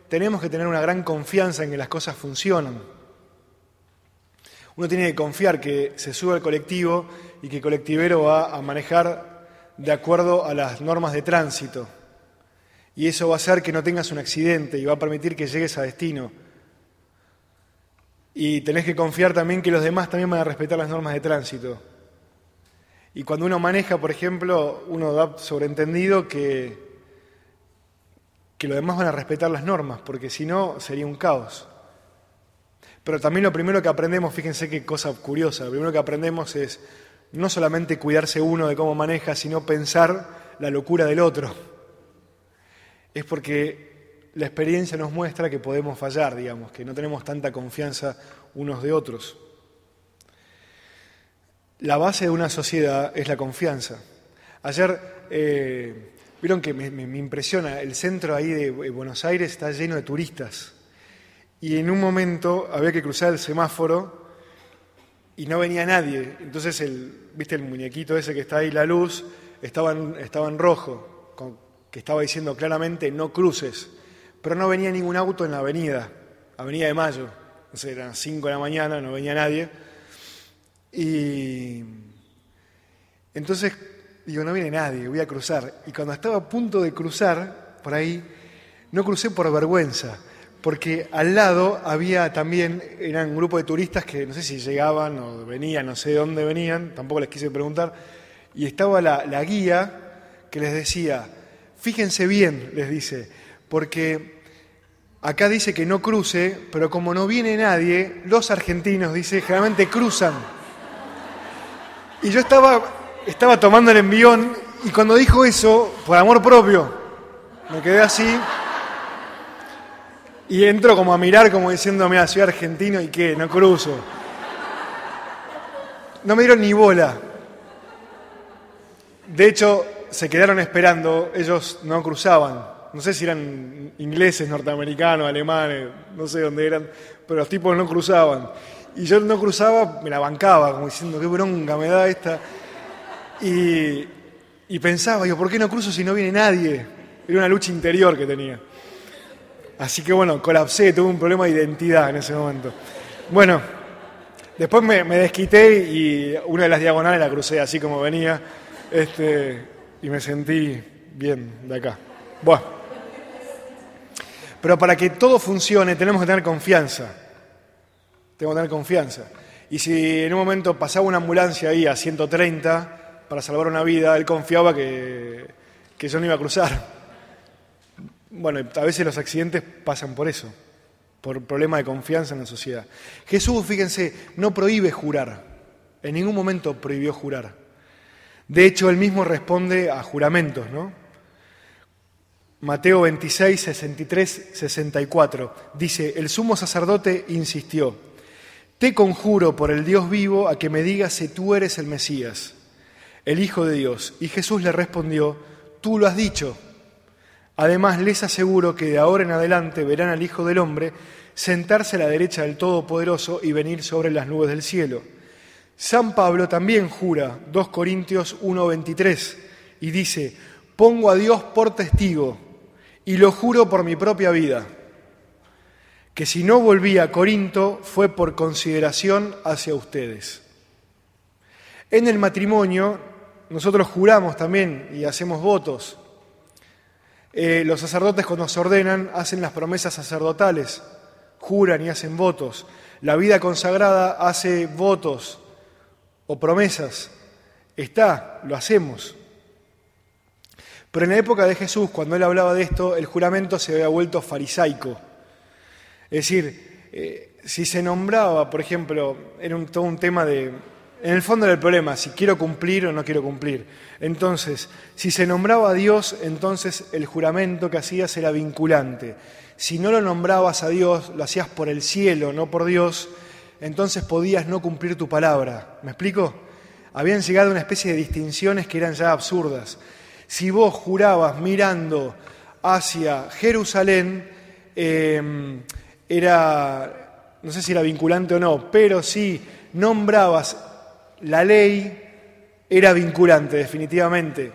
tenemos que tener una gran confianza en que las cosas funcionan. Uno tiene que confiar que se sube al colectivo y que el colectivero va a manejar de acuerdo a las normas de tránsito. Y eso va a hacer que no tengas un accidente y va a permitir que llegues a destino y tenés que confiar también que los demás también van a respetar las normas de tránsito. Y cuando uno maneja, por ejemplo, uno da sobreentendido que, que los demás van a respetar las normas, porque si no sería un caos. Pero también lo primero que aprendemos, fíjense qué cosa curiosa, lo primero que aprendemos es no solamente cuidarse uno de cómo maneja, sino pensar la locura del otro. Es porque la experiencia nos muestra que podemos fallar, digamos, que no tenemos tanta confianza unos de otros. La base de una sociedad es la confianza. Ayer, eh, vieron que me, me, impresiona, el centro ahí de Buenos Aires está lleno de turistas. Y en un momento había que cruzar el semáforo y no venía nadie. Entonces, el, ¿viste el muñequito ese que está ahí, la luz? Estaba en, estaba en rojo, que estaba diciendo claramente no cruces pero no venía ningún auto en la avenida, Avenida de Mayo. No sé, eran 5 de la mañana, no venía nadie. Y entonces digo, no viene nadie, voy a cruzar. Y cuando estaba a punto de cruzar por ahí, no crucé por vergüenza, porque al lado había también, eran un grupo de turistas que no sé si llegaban o venían, no sé de dónde venían, tampoco les quise preguntar, y estaba la, la guía que les decía, fíjense bien, les dice, porque Acá dice que no cruce, pero como no viene nadie, los argentinos, dice, generalmente cruzan. Y yo estaba, estaba tomando el envión Y cuando dijo eso, por amor propio, me quedé así. Y entro como a mirar, como diciendo, mira, soy argentino y qué, no cruzo. No me dieron ni bola. De hecho, se quedaron esperando, ellos no cruzaban. No sé si eran ingleses, norteamericanos, alemanes, no sé dónde eran, pero los tipos no cruzaban. Y yo no cruzaba, me la bancaba, como diciendo, qué bronca me da esta. Y, y pensaba, yo, ¿por qué no cruzo si no viene nadie? Era una lucha interior que tenía. Así que bueno, colapsé, tuve un problema de identidad en ese momento. Bueno, después me, desquité y una de las diagonales la crucé así como venía este, y me sentí bien de acá. Bueno, pero para que todo funcione tenemos que tener confianza. Tenemos que tener confianza. Y si en un momento pasaba una ambulancia ahí a 130 para salvar una vida, él confiaba que, que yo no iba a cruzar. Bueno, a veces los accidentes pasan por eso, por problema de confianza en la sociedad. Jesús, fíjense, no prohíbe jurar, en ningún momento prohibió jurar. De hecho, él mismo responde a juramentos, ¿no? Mateo 26, 63, 64 dice, el sumo sacerdote insistió, te conjuro por el Dios vivo a que me digas si tú eres el Mesías, el Hijo de Dios. Y Jesús le respondió, tú lo has dicho. Además, les aseguro que de ahora en adelante verán al Hijo del Hombre sentarse a la derecha del Todopoderoso y venir sobre las nubes del cielo. San Pablo también jura, 2 Corintios 1:23, y dice, pongo a Dios por testigo y lo juro por mi propia vida, que si no volví a Corinto fue por consideración hacia ustedes. En el matrimonio nosotros juramos también y hacemos votos. Eh, los sacerdotes cuando se ordenan hacen las promesas sacerdotales, juran y hacen votos. La vida consagrada hace votos o promesas. Está, lo hacemos. Pero en la época de Jesús, cuando él hablaba de esto, el juramento se había vuelto farisaico. Es decir, eh, si se nombraba, por ejemplo, era todo un tema de en el fondo del problema, si quiero cumplir o no quiero cumplir. Entonces, si se nombraba a Dios, entonces el juramento que hacías era vinculante. Si no lo nombrabas a Dios, lo hacías por el cielo, no por Dios, entonces podías no cumplir tu palabra. ¿Me explico? Habían llegado a una especie de distinciones que eran ya absurdas. Si vos jurabas mirando hacia Jerusalén, em, era, no sé si era vinculante o no, pero si nombrabas la ley era vinculante, definitivamente.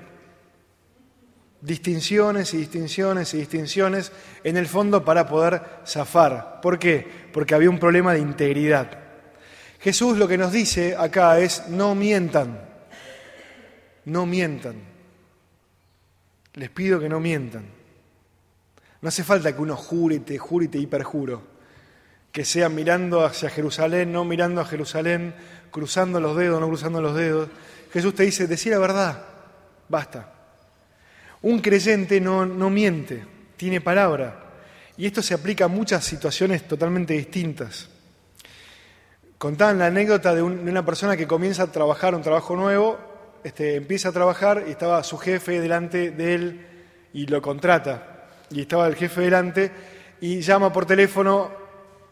Distinciones y distinciones y distinciones en el fondo para poder zafar. ¿Por qué? Porque había un problema de integridad. Jesús lo que nos dice acá es no mientan, no mientan. Les pido que no mientan. No hace falta que uno jure te jure y te hiperjuro. Que sea mirando hacia Jerusalén, no mirando a Jerusalén, cruzando los dedos, no cruzando los dedos. Jesús te dice, decir la verdad, basta. Un creyente no, no miente, tiene palabra. Y esto se aplica a muchas situaciones totalmente distintas. Contaban la anécdota de, una persona que comienza a trabajar un trabajo nuevo, este, empieza a trabajar y estaba su jefe delante de él y lo contrata. Y estaba el jefe delante y llama por teléfono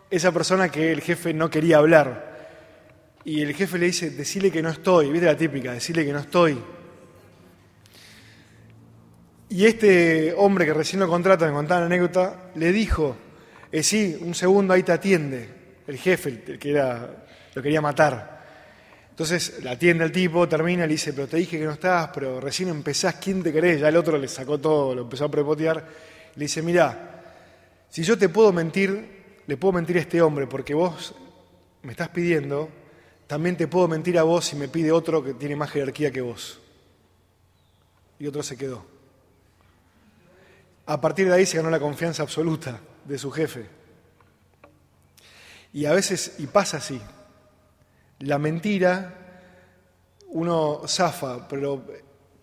esa persona que el jefe no quería hablar y el jefe le dice, decile que no estoy, viste la típica, decirle que no estoy. Y este hombre que recién lo contrata, me contaba la anécdota, le dijo, eh, sí, un segundo ahí te atiende, el jefe, el que era, lo quería matar. Entonces la atiende el tipo, termina, le dice, pero te dije que no estabas, pero recién empezás, ¿quién te querés? Ya el otro le sacó todo, lo empezó a prepotear. Le dice, mira, si yo te puedo mentir, le puedo mentir a este hombre, porque vos me estás pidiendo también te puedo mentir a vos si me pide otro que tiene más jerarquía que vos. Y otro se quedó. A partir de ahí se ganó la confianza absoluta de su jefe. Y a veces, y pasa así, la mentira uno zafa, pero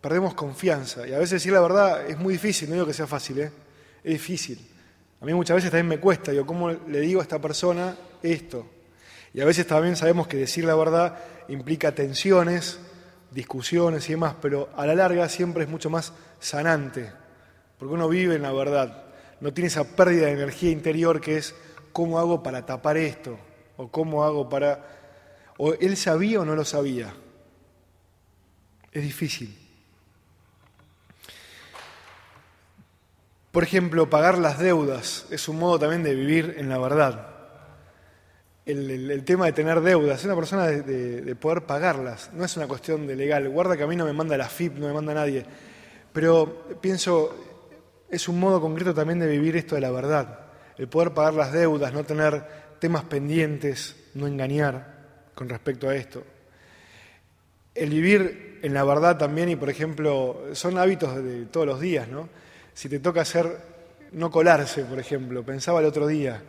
perdemos confianza. Y a veces decir la verdad es muy difícil, no digo que sea fácil, ¿eh? es difícil. A mí muchas veces también me cuesta, digo, ¿cómo le digo a esta persona esto? Y a veces también sabemos que decir la verdad implica tensiones, discusiones y demás, pero a la larga siempre es mucho más sanante, porque uno vive en la verdad, no tiene esa pérdida de energía interior que es cómo hago para tapar esto, o cómo hago para... o él sabía o no lo sabía. Es difícil. Por ejemplo, pagar las deudas es un modo también de vivir en la verdad. El, tema de tener deudas, es una persona de, poder pagarlas, no es una cuestión de legal. Guarda que a mí no me manda la FIP, no me manda nadie. Pero pienso, es un modo concreto también de vivir esto de la verdad. El poder pagar las deudas, no tener temas pendientes, no engañar con respecto a esto. El vivir en la verdad también, y por ejemplo, son hábitos de todos los días, ¿no? si te toca hacer, no colarse, por ejemplo, pensaba el otro día,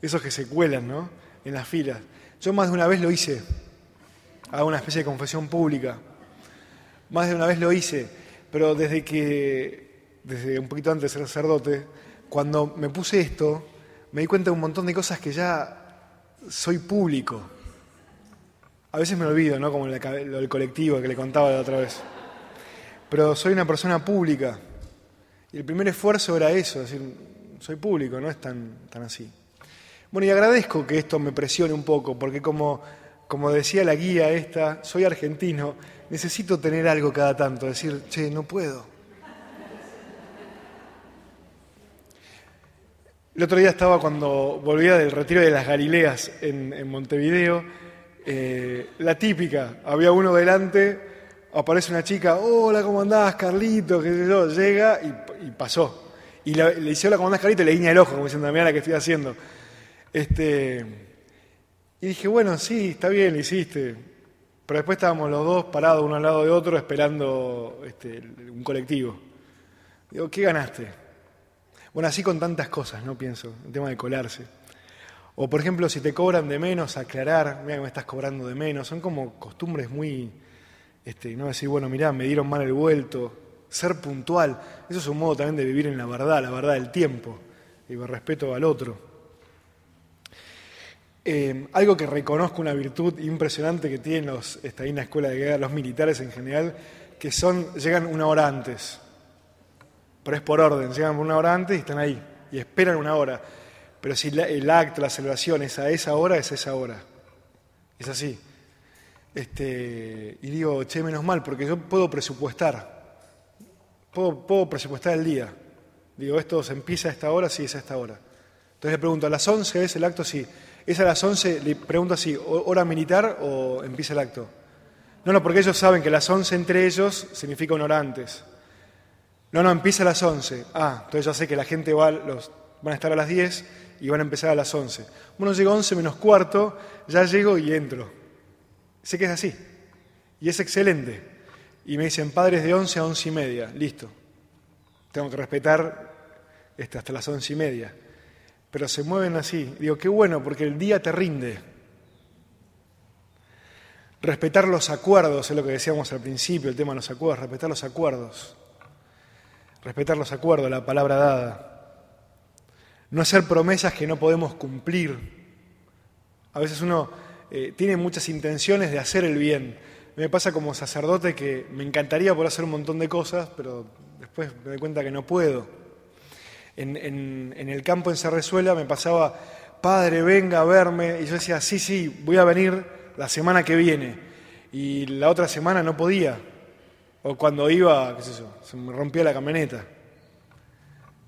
esos que se cuelan, ¿no? En las filas. Yo más de una vez lo hice, hago una especie de confesión pública, más de una vez lo hice, pero desde que, desde un poquito antes de ser sacerdote, cuando me puse esto, me di cuenta de un montón de cosas que ya soy público. A veces me olvido, ¿no? Como lo del colectivo que le contaba la otra vez. Pero soy una persona pública. Y el primer esfuerzo era eso, es decir, soy público, no es tan, tan así. Bueno, y agradezco que esto me presione un poco, porque como, como decía la guía esta, soy argentino, necesito tener algo cada tanto, decir, che, no puedo. El otro día estaba cuando volvía del retiro de las Galileas en, Montevideo, eh, la típica, había uno delante aparece una chica, hola, ¿cómo andás, Carlito? Que yo, llega y, pasó. Y le dice, hola, ¿cómo andás, Carlito? Y le guiña el ojo, como diciendo, mira la que estoy haciendo. Este, y dije, bueno, sí, está bien, lo hiciste. Pero después estábamos los dos parados uno al lado de otro esperando este, un colectivo. Digo, ¿qué ganaste? Bueno, así con tantas cosas, ¿no? Pienso, el tema de colarse. O, por ejemplo, si te cobran de menos, aclarar, mira que me estás cobrando de menos. Son como costumbres muy, este, no decir, bueno, mirá, me dieron mal el vuelto, ser puntual, eso es un modo también de vivir en la verdad, la verdad del tiempo, y respeto al otro. Eh, algo que reconozco una virtud impresionante que tienen los, está en la escuela de guerra, los militares en general, que son, llegan una hora antes, pero es por orden, llegan una hora antes y están ahí, y esperan una hora. Pero si el acto, la celebración es a esa hora, es esa hora. Es así. Este, y digo, che, menos mal, porque yo puedo presupuestar. Puedo, presupuestar el día. Digo, esto se empieza a esta hora, sí, es a esta hora. Entonces le pregunto, ¿a las 11 es el acto? Sí. ¿Es a las 11? Le pregunto así, ¿hora militar o empieza el acto? No, no, porque ellos saben que las 11 entre ellos significa una hora antes. No, no, empieza a las 11. Ah, entonces ya sé que la gente va, los, van a estar a las 10 y van a empezar a las 11. Bueno, llego a 11 menos cuarto, ya llego y entro. Sé que es así. Y es excelente. Y me dicen, padres de 11 a 11 y media. Listo. Tengo que respetar hasta las 11 y media. Pero se mueven así. Digo, qué bueno, porque el día te rinde. Respetar los acuerdos, es lo que decíamos al principio, el tema de los acuerdos, respetar los acuerdos. Respetar los acuerdos, la palabra dada. No hacer promesas que no podemos cumplir. A veces uno eh, tiene muchas intenciones de hacer el bien. Me pasa como sacerdote que me encantaría poder hacer un montón de cosas, pero después me doy cuenta que no puedo. En, el campo en Cerrezuela me pasaba, padre, venga a verme, y yo decía, sí, sí, voy a venir la semana que viene. Y la otra semana no podía. O cuando iba, qué sé yo, se me rompía la camioneta.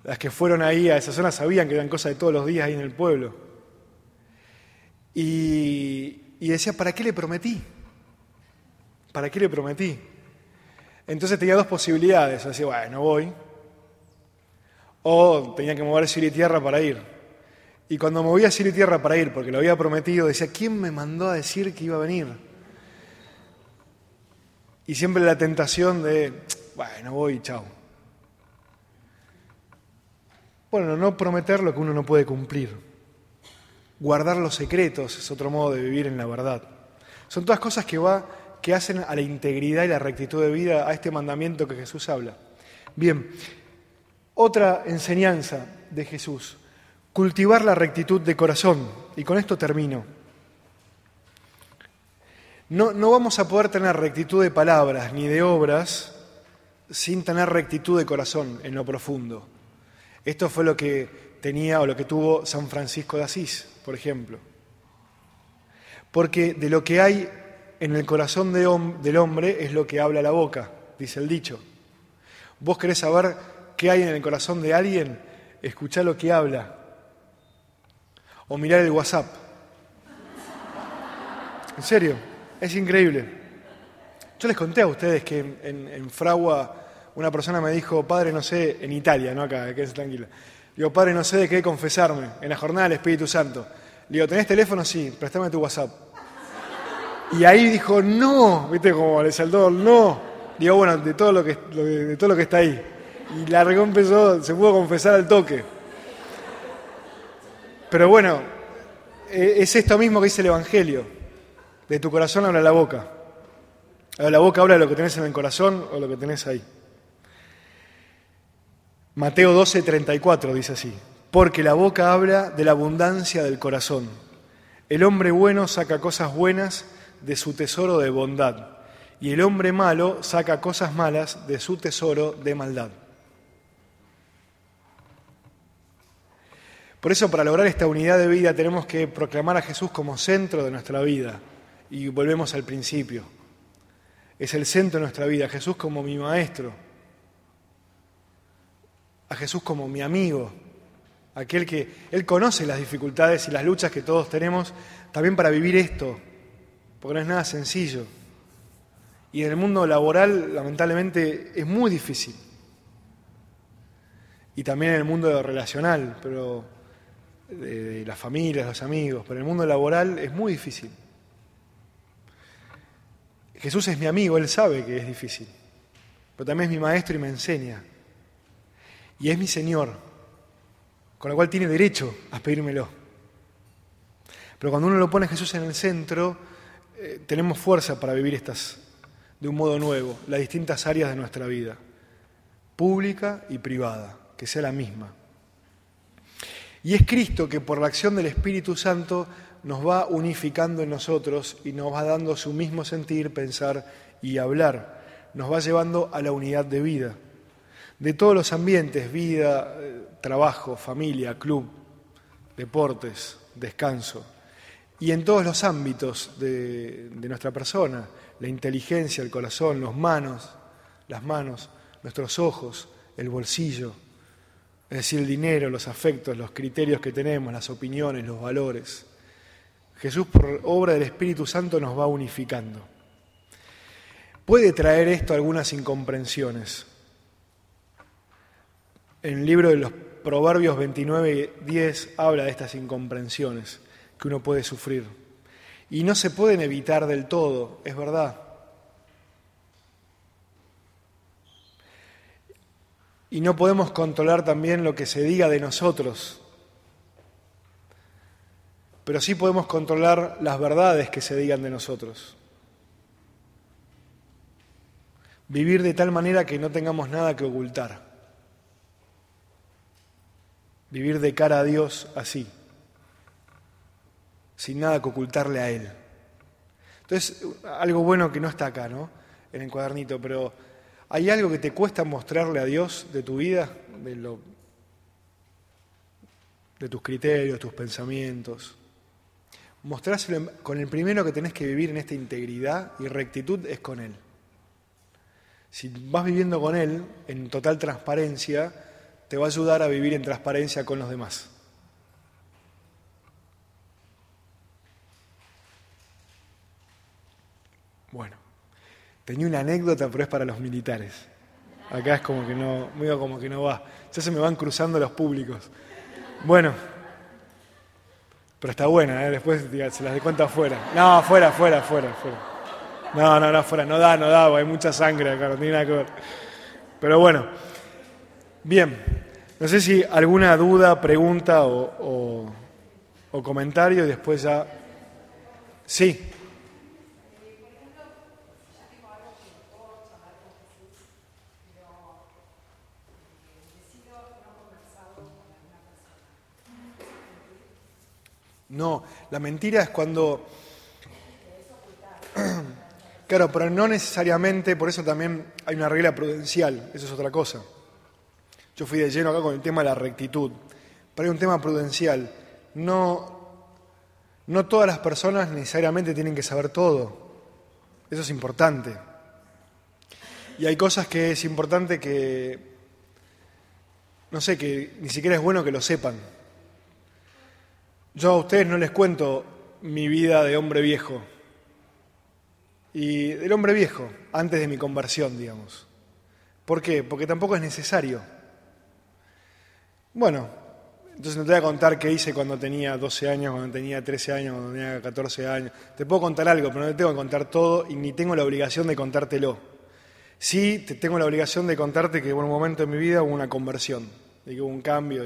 Las que fueron ahí a esa zona sabían que eran cosas de todos los días ahí en el pueblo. Y, decía, ¿para qué le prometí? ¿Para qué le prometí? Entonces tenía dos posibilidades. Decía, bueno, voy. O tenía que mover cielo y tierra para ir. Y cuando movía cielo y tierra para ir, porque lo había prometido, decía, ¿quién me mandó a decir que iba a venir? Y siempre la tentación de, bueno, voy, chao. Bueno, no prometer lo que uno no puede cumplir. Guardar los secretos es otro modo de vivir en la verdad. Son todas cosas que, va, que hacen a la integridad y la rectitud de vida, a este mandamiento que Jesús habla. Bien, otra enseñanza de Jesús, cultivar la rectitud de corazón. Y con esto termino. No, no vamos a poder tener rectitud de palabras ni de obras sin tener rectitud de corazón en lo profundo. Esto fue lo que tenía o lo que tuvo San Francisco de Asís, por ejemplo. Porque de lo que hay en el corazón del hombre es lo que habla la boca, dice el dicho. ¿Vos querés saber qué hay en el corazón de alguien? Escuchá lo que habla. O mirar el WhatsApp. En serio, es increíble. Yo les conté a ustedes que en, Fragua una persona me dijo, padre, no sé, en Italia, no acá, quédense tranquila. Digo, padre, no sé de qué confesarme en la jornada del Espíritu Santo. Digo, ¿tenés teléfono? Sí, préstame tu WhatsApp. Y ahí dijo, no, viste como le saltó, no. Digo, bueno, de todo lo que, de todo lo que está ahí. Y la empezó, se pudo confesar al toque. Pero bueno, e, es esto mismo que dice el Evangelio. De tu corazón habla la boca. La boca habla de lo que tenés en el corazón o lo que tenés ahí. Mateo 12, 34 dice así, porque la boca habla de la abundancia del corazón. El hombre bueno saca cosas buenas de su tesoro de bondad, y el hombre malo saca cosas malas de su tesoro de maldad. Por eso, para lograr esta unidad de vida, tenemos que proclamar a Jesús como centro de nuestra vida. Y volvemos al principio. Es el centro de nuestra vida, Jesús como mi maestro, a Jesús como mi amigo, aquel que Él conoce las dificultades y las luchas que todos tenemos también para vivir esto, porque no es nada sencillo. Y en el mundo laboral, lamentablemente, es muy difícil. Y también en el mundo relacional, pero de, las familias, los amigos, pero el mundo laboral es muy difícil. Jesús es mi amigo, Él sabe que es difícil, pero también es mi maestro y me enseña y es mi Señor, con lo cual tiene derecho a pedírmelo. Pero cuando uno lo pone a Jesús en el centro, eh, tenemos fuerza para vivir estas de un modo nuevo, las distintas áreas de nuestra vida, pública y privada, que sea la misma. Y es Cristo que por la acción del Espíritu Santo nos va unificando en nosotros y nos va dando su mismo sentir, pensar y hablar. Nos va llevando a la unidad de vida. De todos los ambientes, vida, eh, trabajo, familia, club, deportes, descanso, y en todos los ámbitos de, nuestra persona, la inteligencia, el corazón, los manos, las manos, nuestros ojos, el bolsillo, es decir, el dinero, los afectos, los criterios que tenemos, las opiniones, los valores. Jesús, por obra del Espíritu Santo, nos va unificando. Puede traer esto algunas incomprensiones, en el libro de los Proverbios 29 y 10 habla de estas incomprensiones que uno puede sufrir. Y no se pueden evitar del todo, es verdad. Y no podemos controlar también lo que se diga de nosotros, pero sí podemos controlar las verdades que se digan de nosotros. Vivir de tal manera que no tengamos nada que ocultar. Vivir de cara a Dios así, sin nada que ocultarle a Él. Entonces, algo bueno que no está acá, ¿no? En el cuadernito, pero ¿hay algo que te cuesta mostrarle a Dios de tu vida, de, tus criterios, tus pensamientos? Mostrárselo con el primero que tenés que vivir en esta integridad y rectitud es con Él. Si vas viviendo con Él en total transparencia, te va a ayudar a vivir en transparencia con los demás. Bueno, tenía una anécdota, pero es para los militares. Acá es como que no, medio como que no va. Ya se me van cruzando los públicos. Bueno, pero está buena, ¿eh? después se las de cuenta afuera. No, afuera, afuera, afuera, afuera. No, no, no, afuera, no da, no da, hay mucha sangre acá, no tiene nada que ver. Pero bueno, Bien, no sé si alguna duda, pregunta o, comentario y después ya... Sí. No, la mentira es cuando... *clears throat* Claro, pero no necesariamente, por eso también hay una regla prudencial, eso es otra cosa. Yo fui de lleno acá con el tema de la rectitud, pero hay un tema prudencial. No, no todas las personas necesariamente tienen que saber todo, eso es importante. Y hay cosas que es importante que, no sé, que ni siquiera es bueno que lo sepan. Yo a ustedes no les cuento mi vida de hombre viejo y del hombre viejo, antes de mi conversión, digamos. ¿Por qué? Porque tampoco es necesario. Bueno, entonces no te voy a contar qué hice cuando tenía 12 años, cuando tenía 13 años, cuando tenía 14 años. Te puedo contar algo, pero no te tengo que contar todo y ni tengo la obligación de contártelo. Sí, te tengo la obligación de contarte que en un momento de mi vida hubo una conversión, de que hubo un cambio,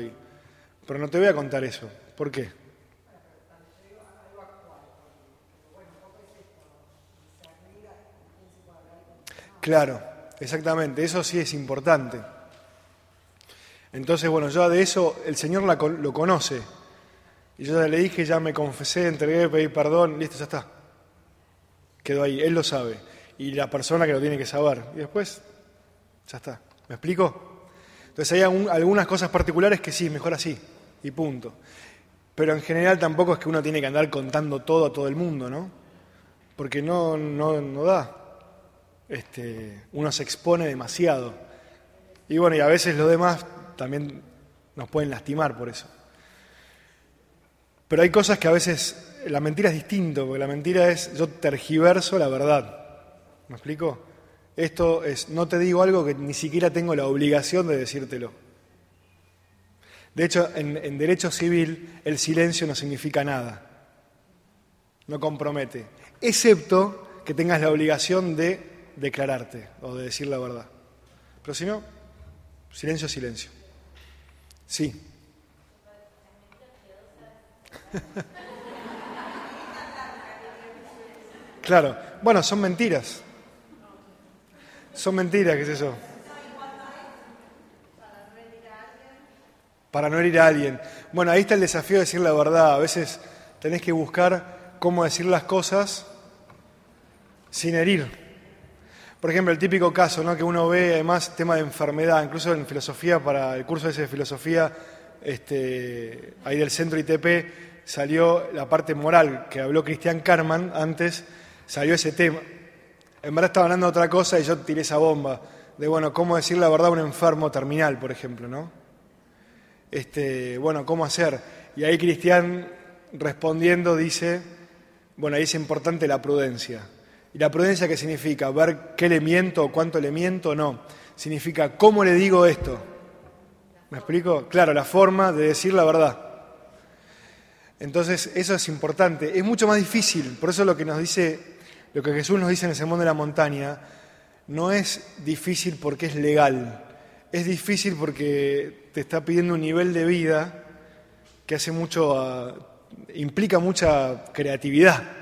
pero no te voy a contar eso. ¿Por qué? Claro, exactamente, eso sí es importante. Entonces, bueno, ya de eso el Señor lo conoce. Y yo ya le dije, ya me confesé, entregué, pedí perdón, listo, ya está. Quedó ahí, Él lo sabe. Y la persona que lo tiene que saber. Y después, ya está. ¿Me explico? Entonces hay algunas cosas particulares que sí, mejor así. Y punto. Pero en general tampoco es que uno tiene que andar contando todo a todo el mundo, ¿no? Porque no, no, no da este, uno se expone demasiado. Y bueno, y a veces los demás también nos pueden lastimar por eso. Pero hay cosas que a veces la mentira es distinto, porque la mentira es yo tergiverso la verdad. ¿Me explico? Esto es, no te digo algo que ni siquiera tengo la obligación de decírtelo. De hecho, en, en derecho civil el silencio no significa nada, no compromete, excepto que tengas la obligación de declararte o de decir la verdad. Pero si no, silencio, silencio. Sí. *laughs* claro, bueno, son mentiras. Son mentiras, ¿qué es eso? Para no herir a alguien. Bueno, ahí está el desafío de decir la verdad. A veces tenés que buscar cómo decir las cosas sin herir. Por ejemplo, el típico caso ¿no? que uno ve, además, tema de enfermedad, incluso en filosofía, para el curso ese de filosofía, este, ahí del centro ITP, salió la parte moral que habló Cristian Carman antes, salió ese tema. En verdad estaba hablando de otra cosa y yo tiré esa bomba, de, bueno, cómo decir la verdad a un enfermo terminal, por ejemplo, ¿no? Este, bueno, ¿cómo hacer? Y ahí Cristian, respondiendo, dice, bueno, ahí es importante la prudencia. ¿Y la prudencia qué significa? ¿Ver qué le miento o cuánto le miento? No. Significa cómo le digo esto. ¿Me explico? Claro, la forma de decir la verdad. Entonces, eso es importante. Es mucho más difícil. Por eso lo que nos dice, lo que Jesús nos dice en el Sermón de la Montaña, no es difícil porque es legal. Es difícil porque te está pidiendo un nivel de vida que hace mucho, ah, implica mucha creatividad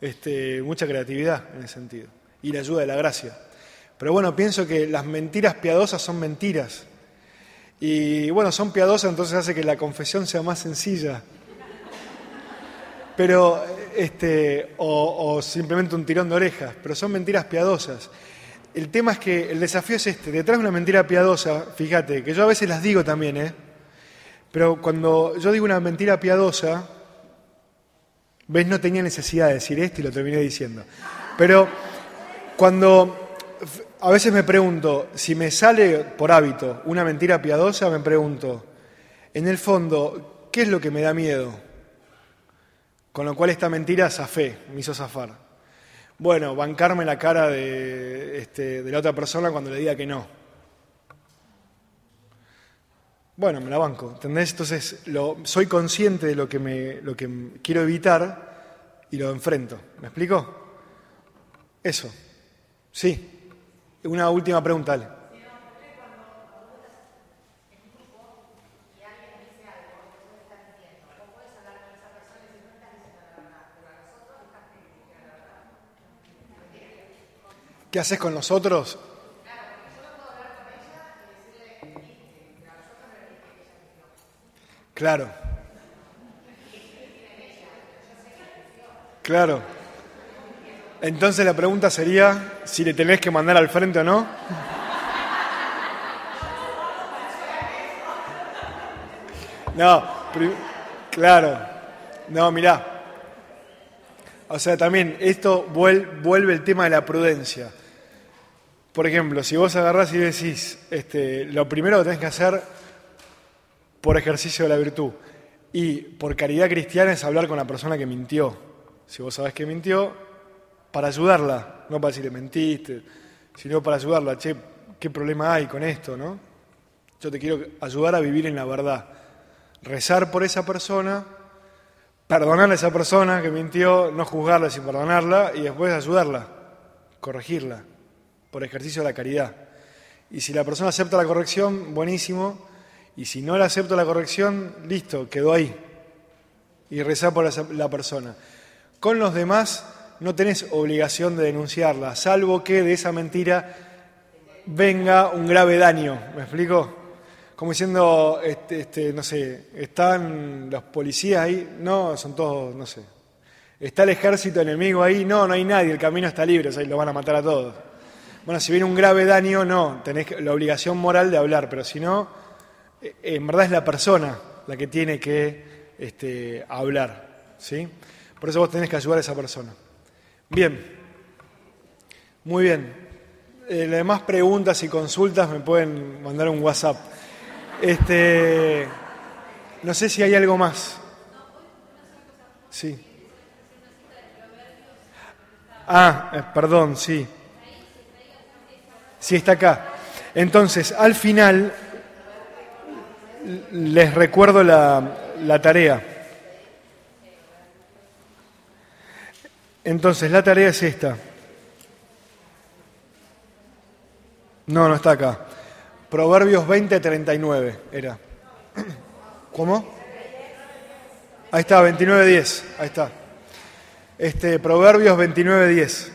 este, mucha creatividad en ese sentido y la ayuda de la gracia. Pero bueno, pienso que las mentiras piadosas son mentiras. Y bueno, son piadosas, entonces hace que la confesión sea más sencilla. Pero, este, o, o simplemente un tirón de orejas, pero son mentiras piadosas. El tema es que el desafío es este, detrás de una mentira piadosa, fíjate, que yo a veces las digo también, ¿eh? Pero cuando yo digo una mentira piadosa, ¿Ves? No tenía necesidad de decir esto y lo terminé diciendo. Pero cuando a veces me pregunto, si me sale por hábito una mentira piadosa, me pregunto, en el fondo, ¿qué es lo que me da miedo? Con lo cual esta mentira zafé, me hizo zafar. Bueno, bancarme la cara de, este, de la otra persona cuando le diga que no. Bueno, me la banco, ¿entendés? Entonces lo, soy consciente de lo que, me, lo que quiero evitar y lo enfrento. ¿Me explico? Eso. Sí. Una última pregunta, Ale. ¿Qué haces con los otros? Claro. Claro. Entonces la pregunta sería si le tenés que mandar al frente o no. No, claro. No, mirá. O sea, también esto vuelve el tema de la prudencia. Por ejemplo, si vos agarrás y decís, este, lo primero que tenés que hacer por ejercicio de la virtud y por caridad cristiana es hablar con la persona que mintió. Si vos sabés que mintió, para ayudarla, no para decirle mentiste, sino para ayudarla, che, ¿qué problema hay con esto, no? Yo te quiero ayudar a vivir en la verdad. Rezar por esa persona, perdonar a esa persona que mintió, no juzgarla sin perdonarla y después ayudarla, corregirla, por ejercicio de la caridad. Y si la persona acepta la corrección, buenísimo. Y si no le acepta la corrección, listo, quedó ahí. Y rezar por la persona. Con los demás no tenés obligación de denunciarla, salvo que de esa mentira venga un grave daño. ¿Me explico? Como diciendo, este, este, no sé, están los policías ahí, no, son todos, no sé. Está el ejército enemigo ahí, no, no hay nadie, el camino está libre, o sea, lo van a matar a todos. Bueno, si viene un grave daño, no, tenés la obligación moral de hablar, pero si no, en verdad es la persona la que tiene que este, hablar, ¿sí? Por eso vos tenés que ayudar a esa persona. Bien, muy bien. Eh, las demás preguntas y consultas me pueden mandar un WhatsApp. Este, no sé si hay algo más. Sí. Ah, eh, perdón, sí. Sí, está acá. Entonces, al final, les recuerdo la, la tarea. Entonces, la tarea es esta. No, no está acá. Proverbios 20, 39 era. *clears throat* ¿Cómo? Ahí está, 29, 10. Ahí está. Este, Proverbios 29, 10.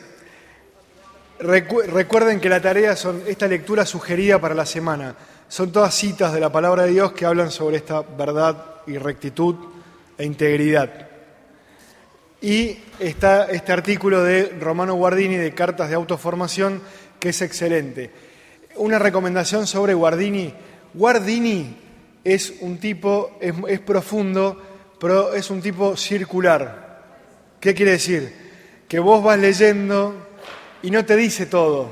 Recuerden que la tarea son esta lectura sugerida para la semana. Son todas citas de la palabra de Dios que hablan sobre esta verdad y rectitud e integridad. Y está este artículo de Romano Guardini de Cartas de Autoformación, que es excelente. Una recomendación sobre Guardini. Guardini es un tipo, es, profundo, pero es un tipo circular. ¿Qué quiere decir? Que vos vas leyendo y no te dice todo.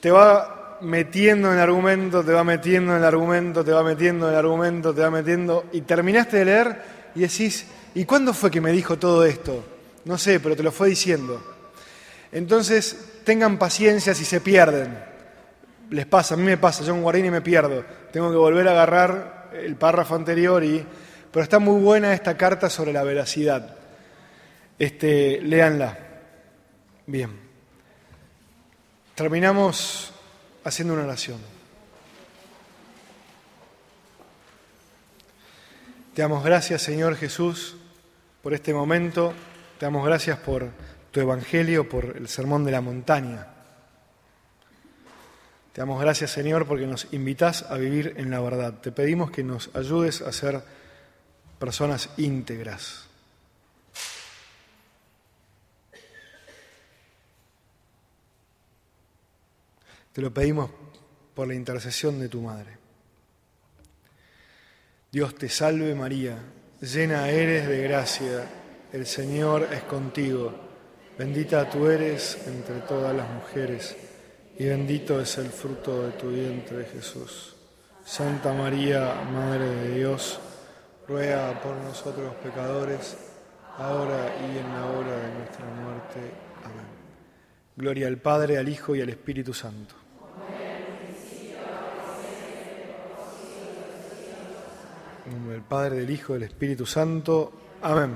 Te va metiendo en el argumento, te va metiendo en el argumento, te va metiendo en el argumento, te va metiendo, y terminaste de leer y decís, ¿Y cuándo fue que me dijo todo esto? No sé, pero te lo fue diciendo. Entonces, tengan paciencia si se pierden. Les pasa, a mí me pasa, yo en Guarini me pierdo. Tengo que volver a agarrar el párrafo anterior y... Pero está muy buena esta carta sobre la veracidad. Este, léanla. Bien. Terminamos haciendo una oración. Te damos gracias, Señor Jesús por este momento. Te damos gracias por tu Evangelio, por el Sermón de la Montaña. Te damos gracias, Señor, porque nos invitas a vivir en la verdad. Te pedimos que nos ayudes a ser personas íntegras. Te lo pedimos por la intercesión de tu Madre. Dios te salve María llena eres de gracia, el Señor es contigo, bendita tú eres entre todas las mujeres, y bendito es el fruto de tu vientre, Jesús. Santa María, Madre de Dios, ruega por nosotros pecadores, ahora y en la hora de nuestra muerte. Amén. Gloria al Padre, al Hijo y al Espíritu Santo. Del Padre, del Hijo, del Espíritu Santo. Amén.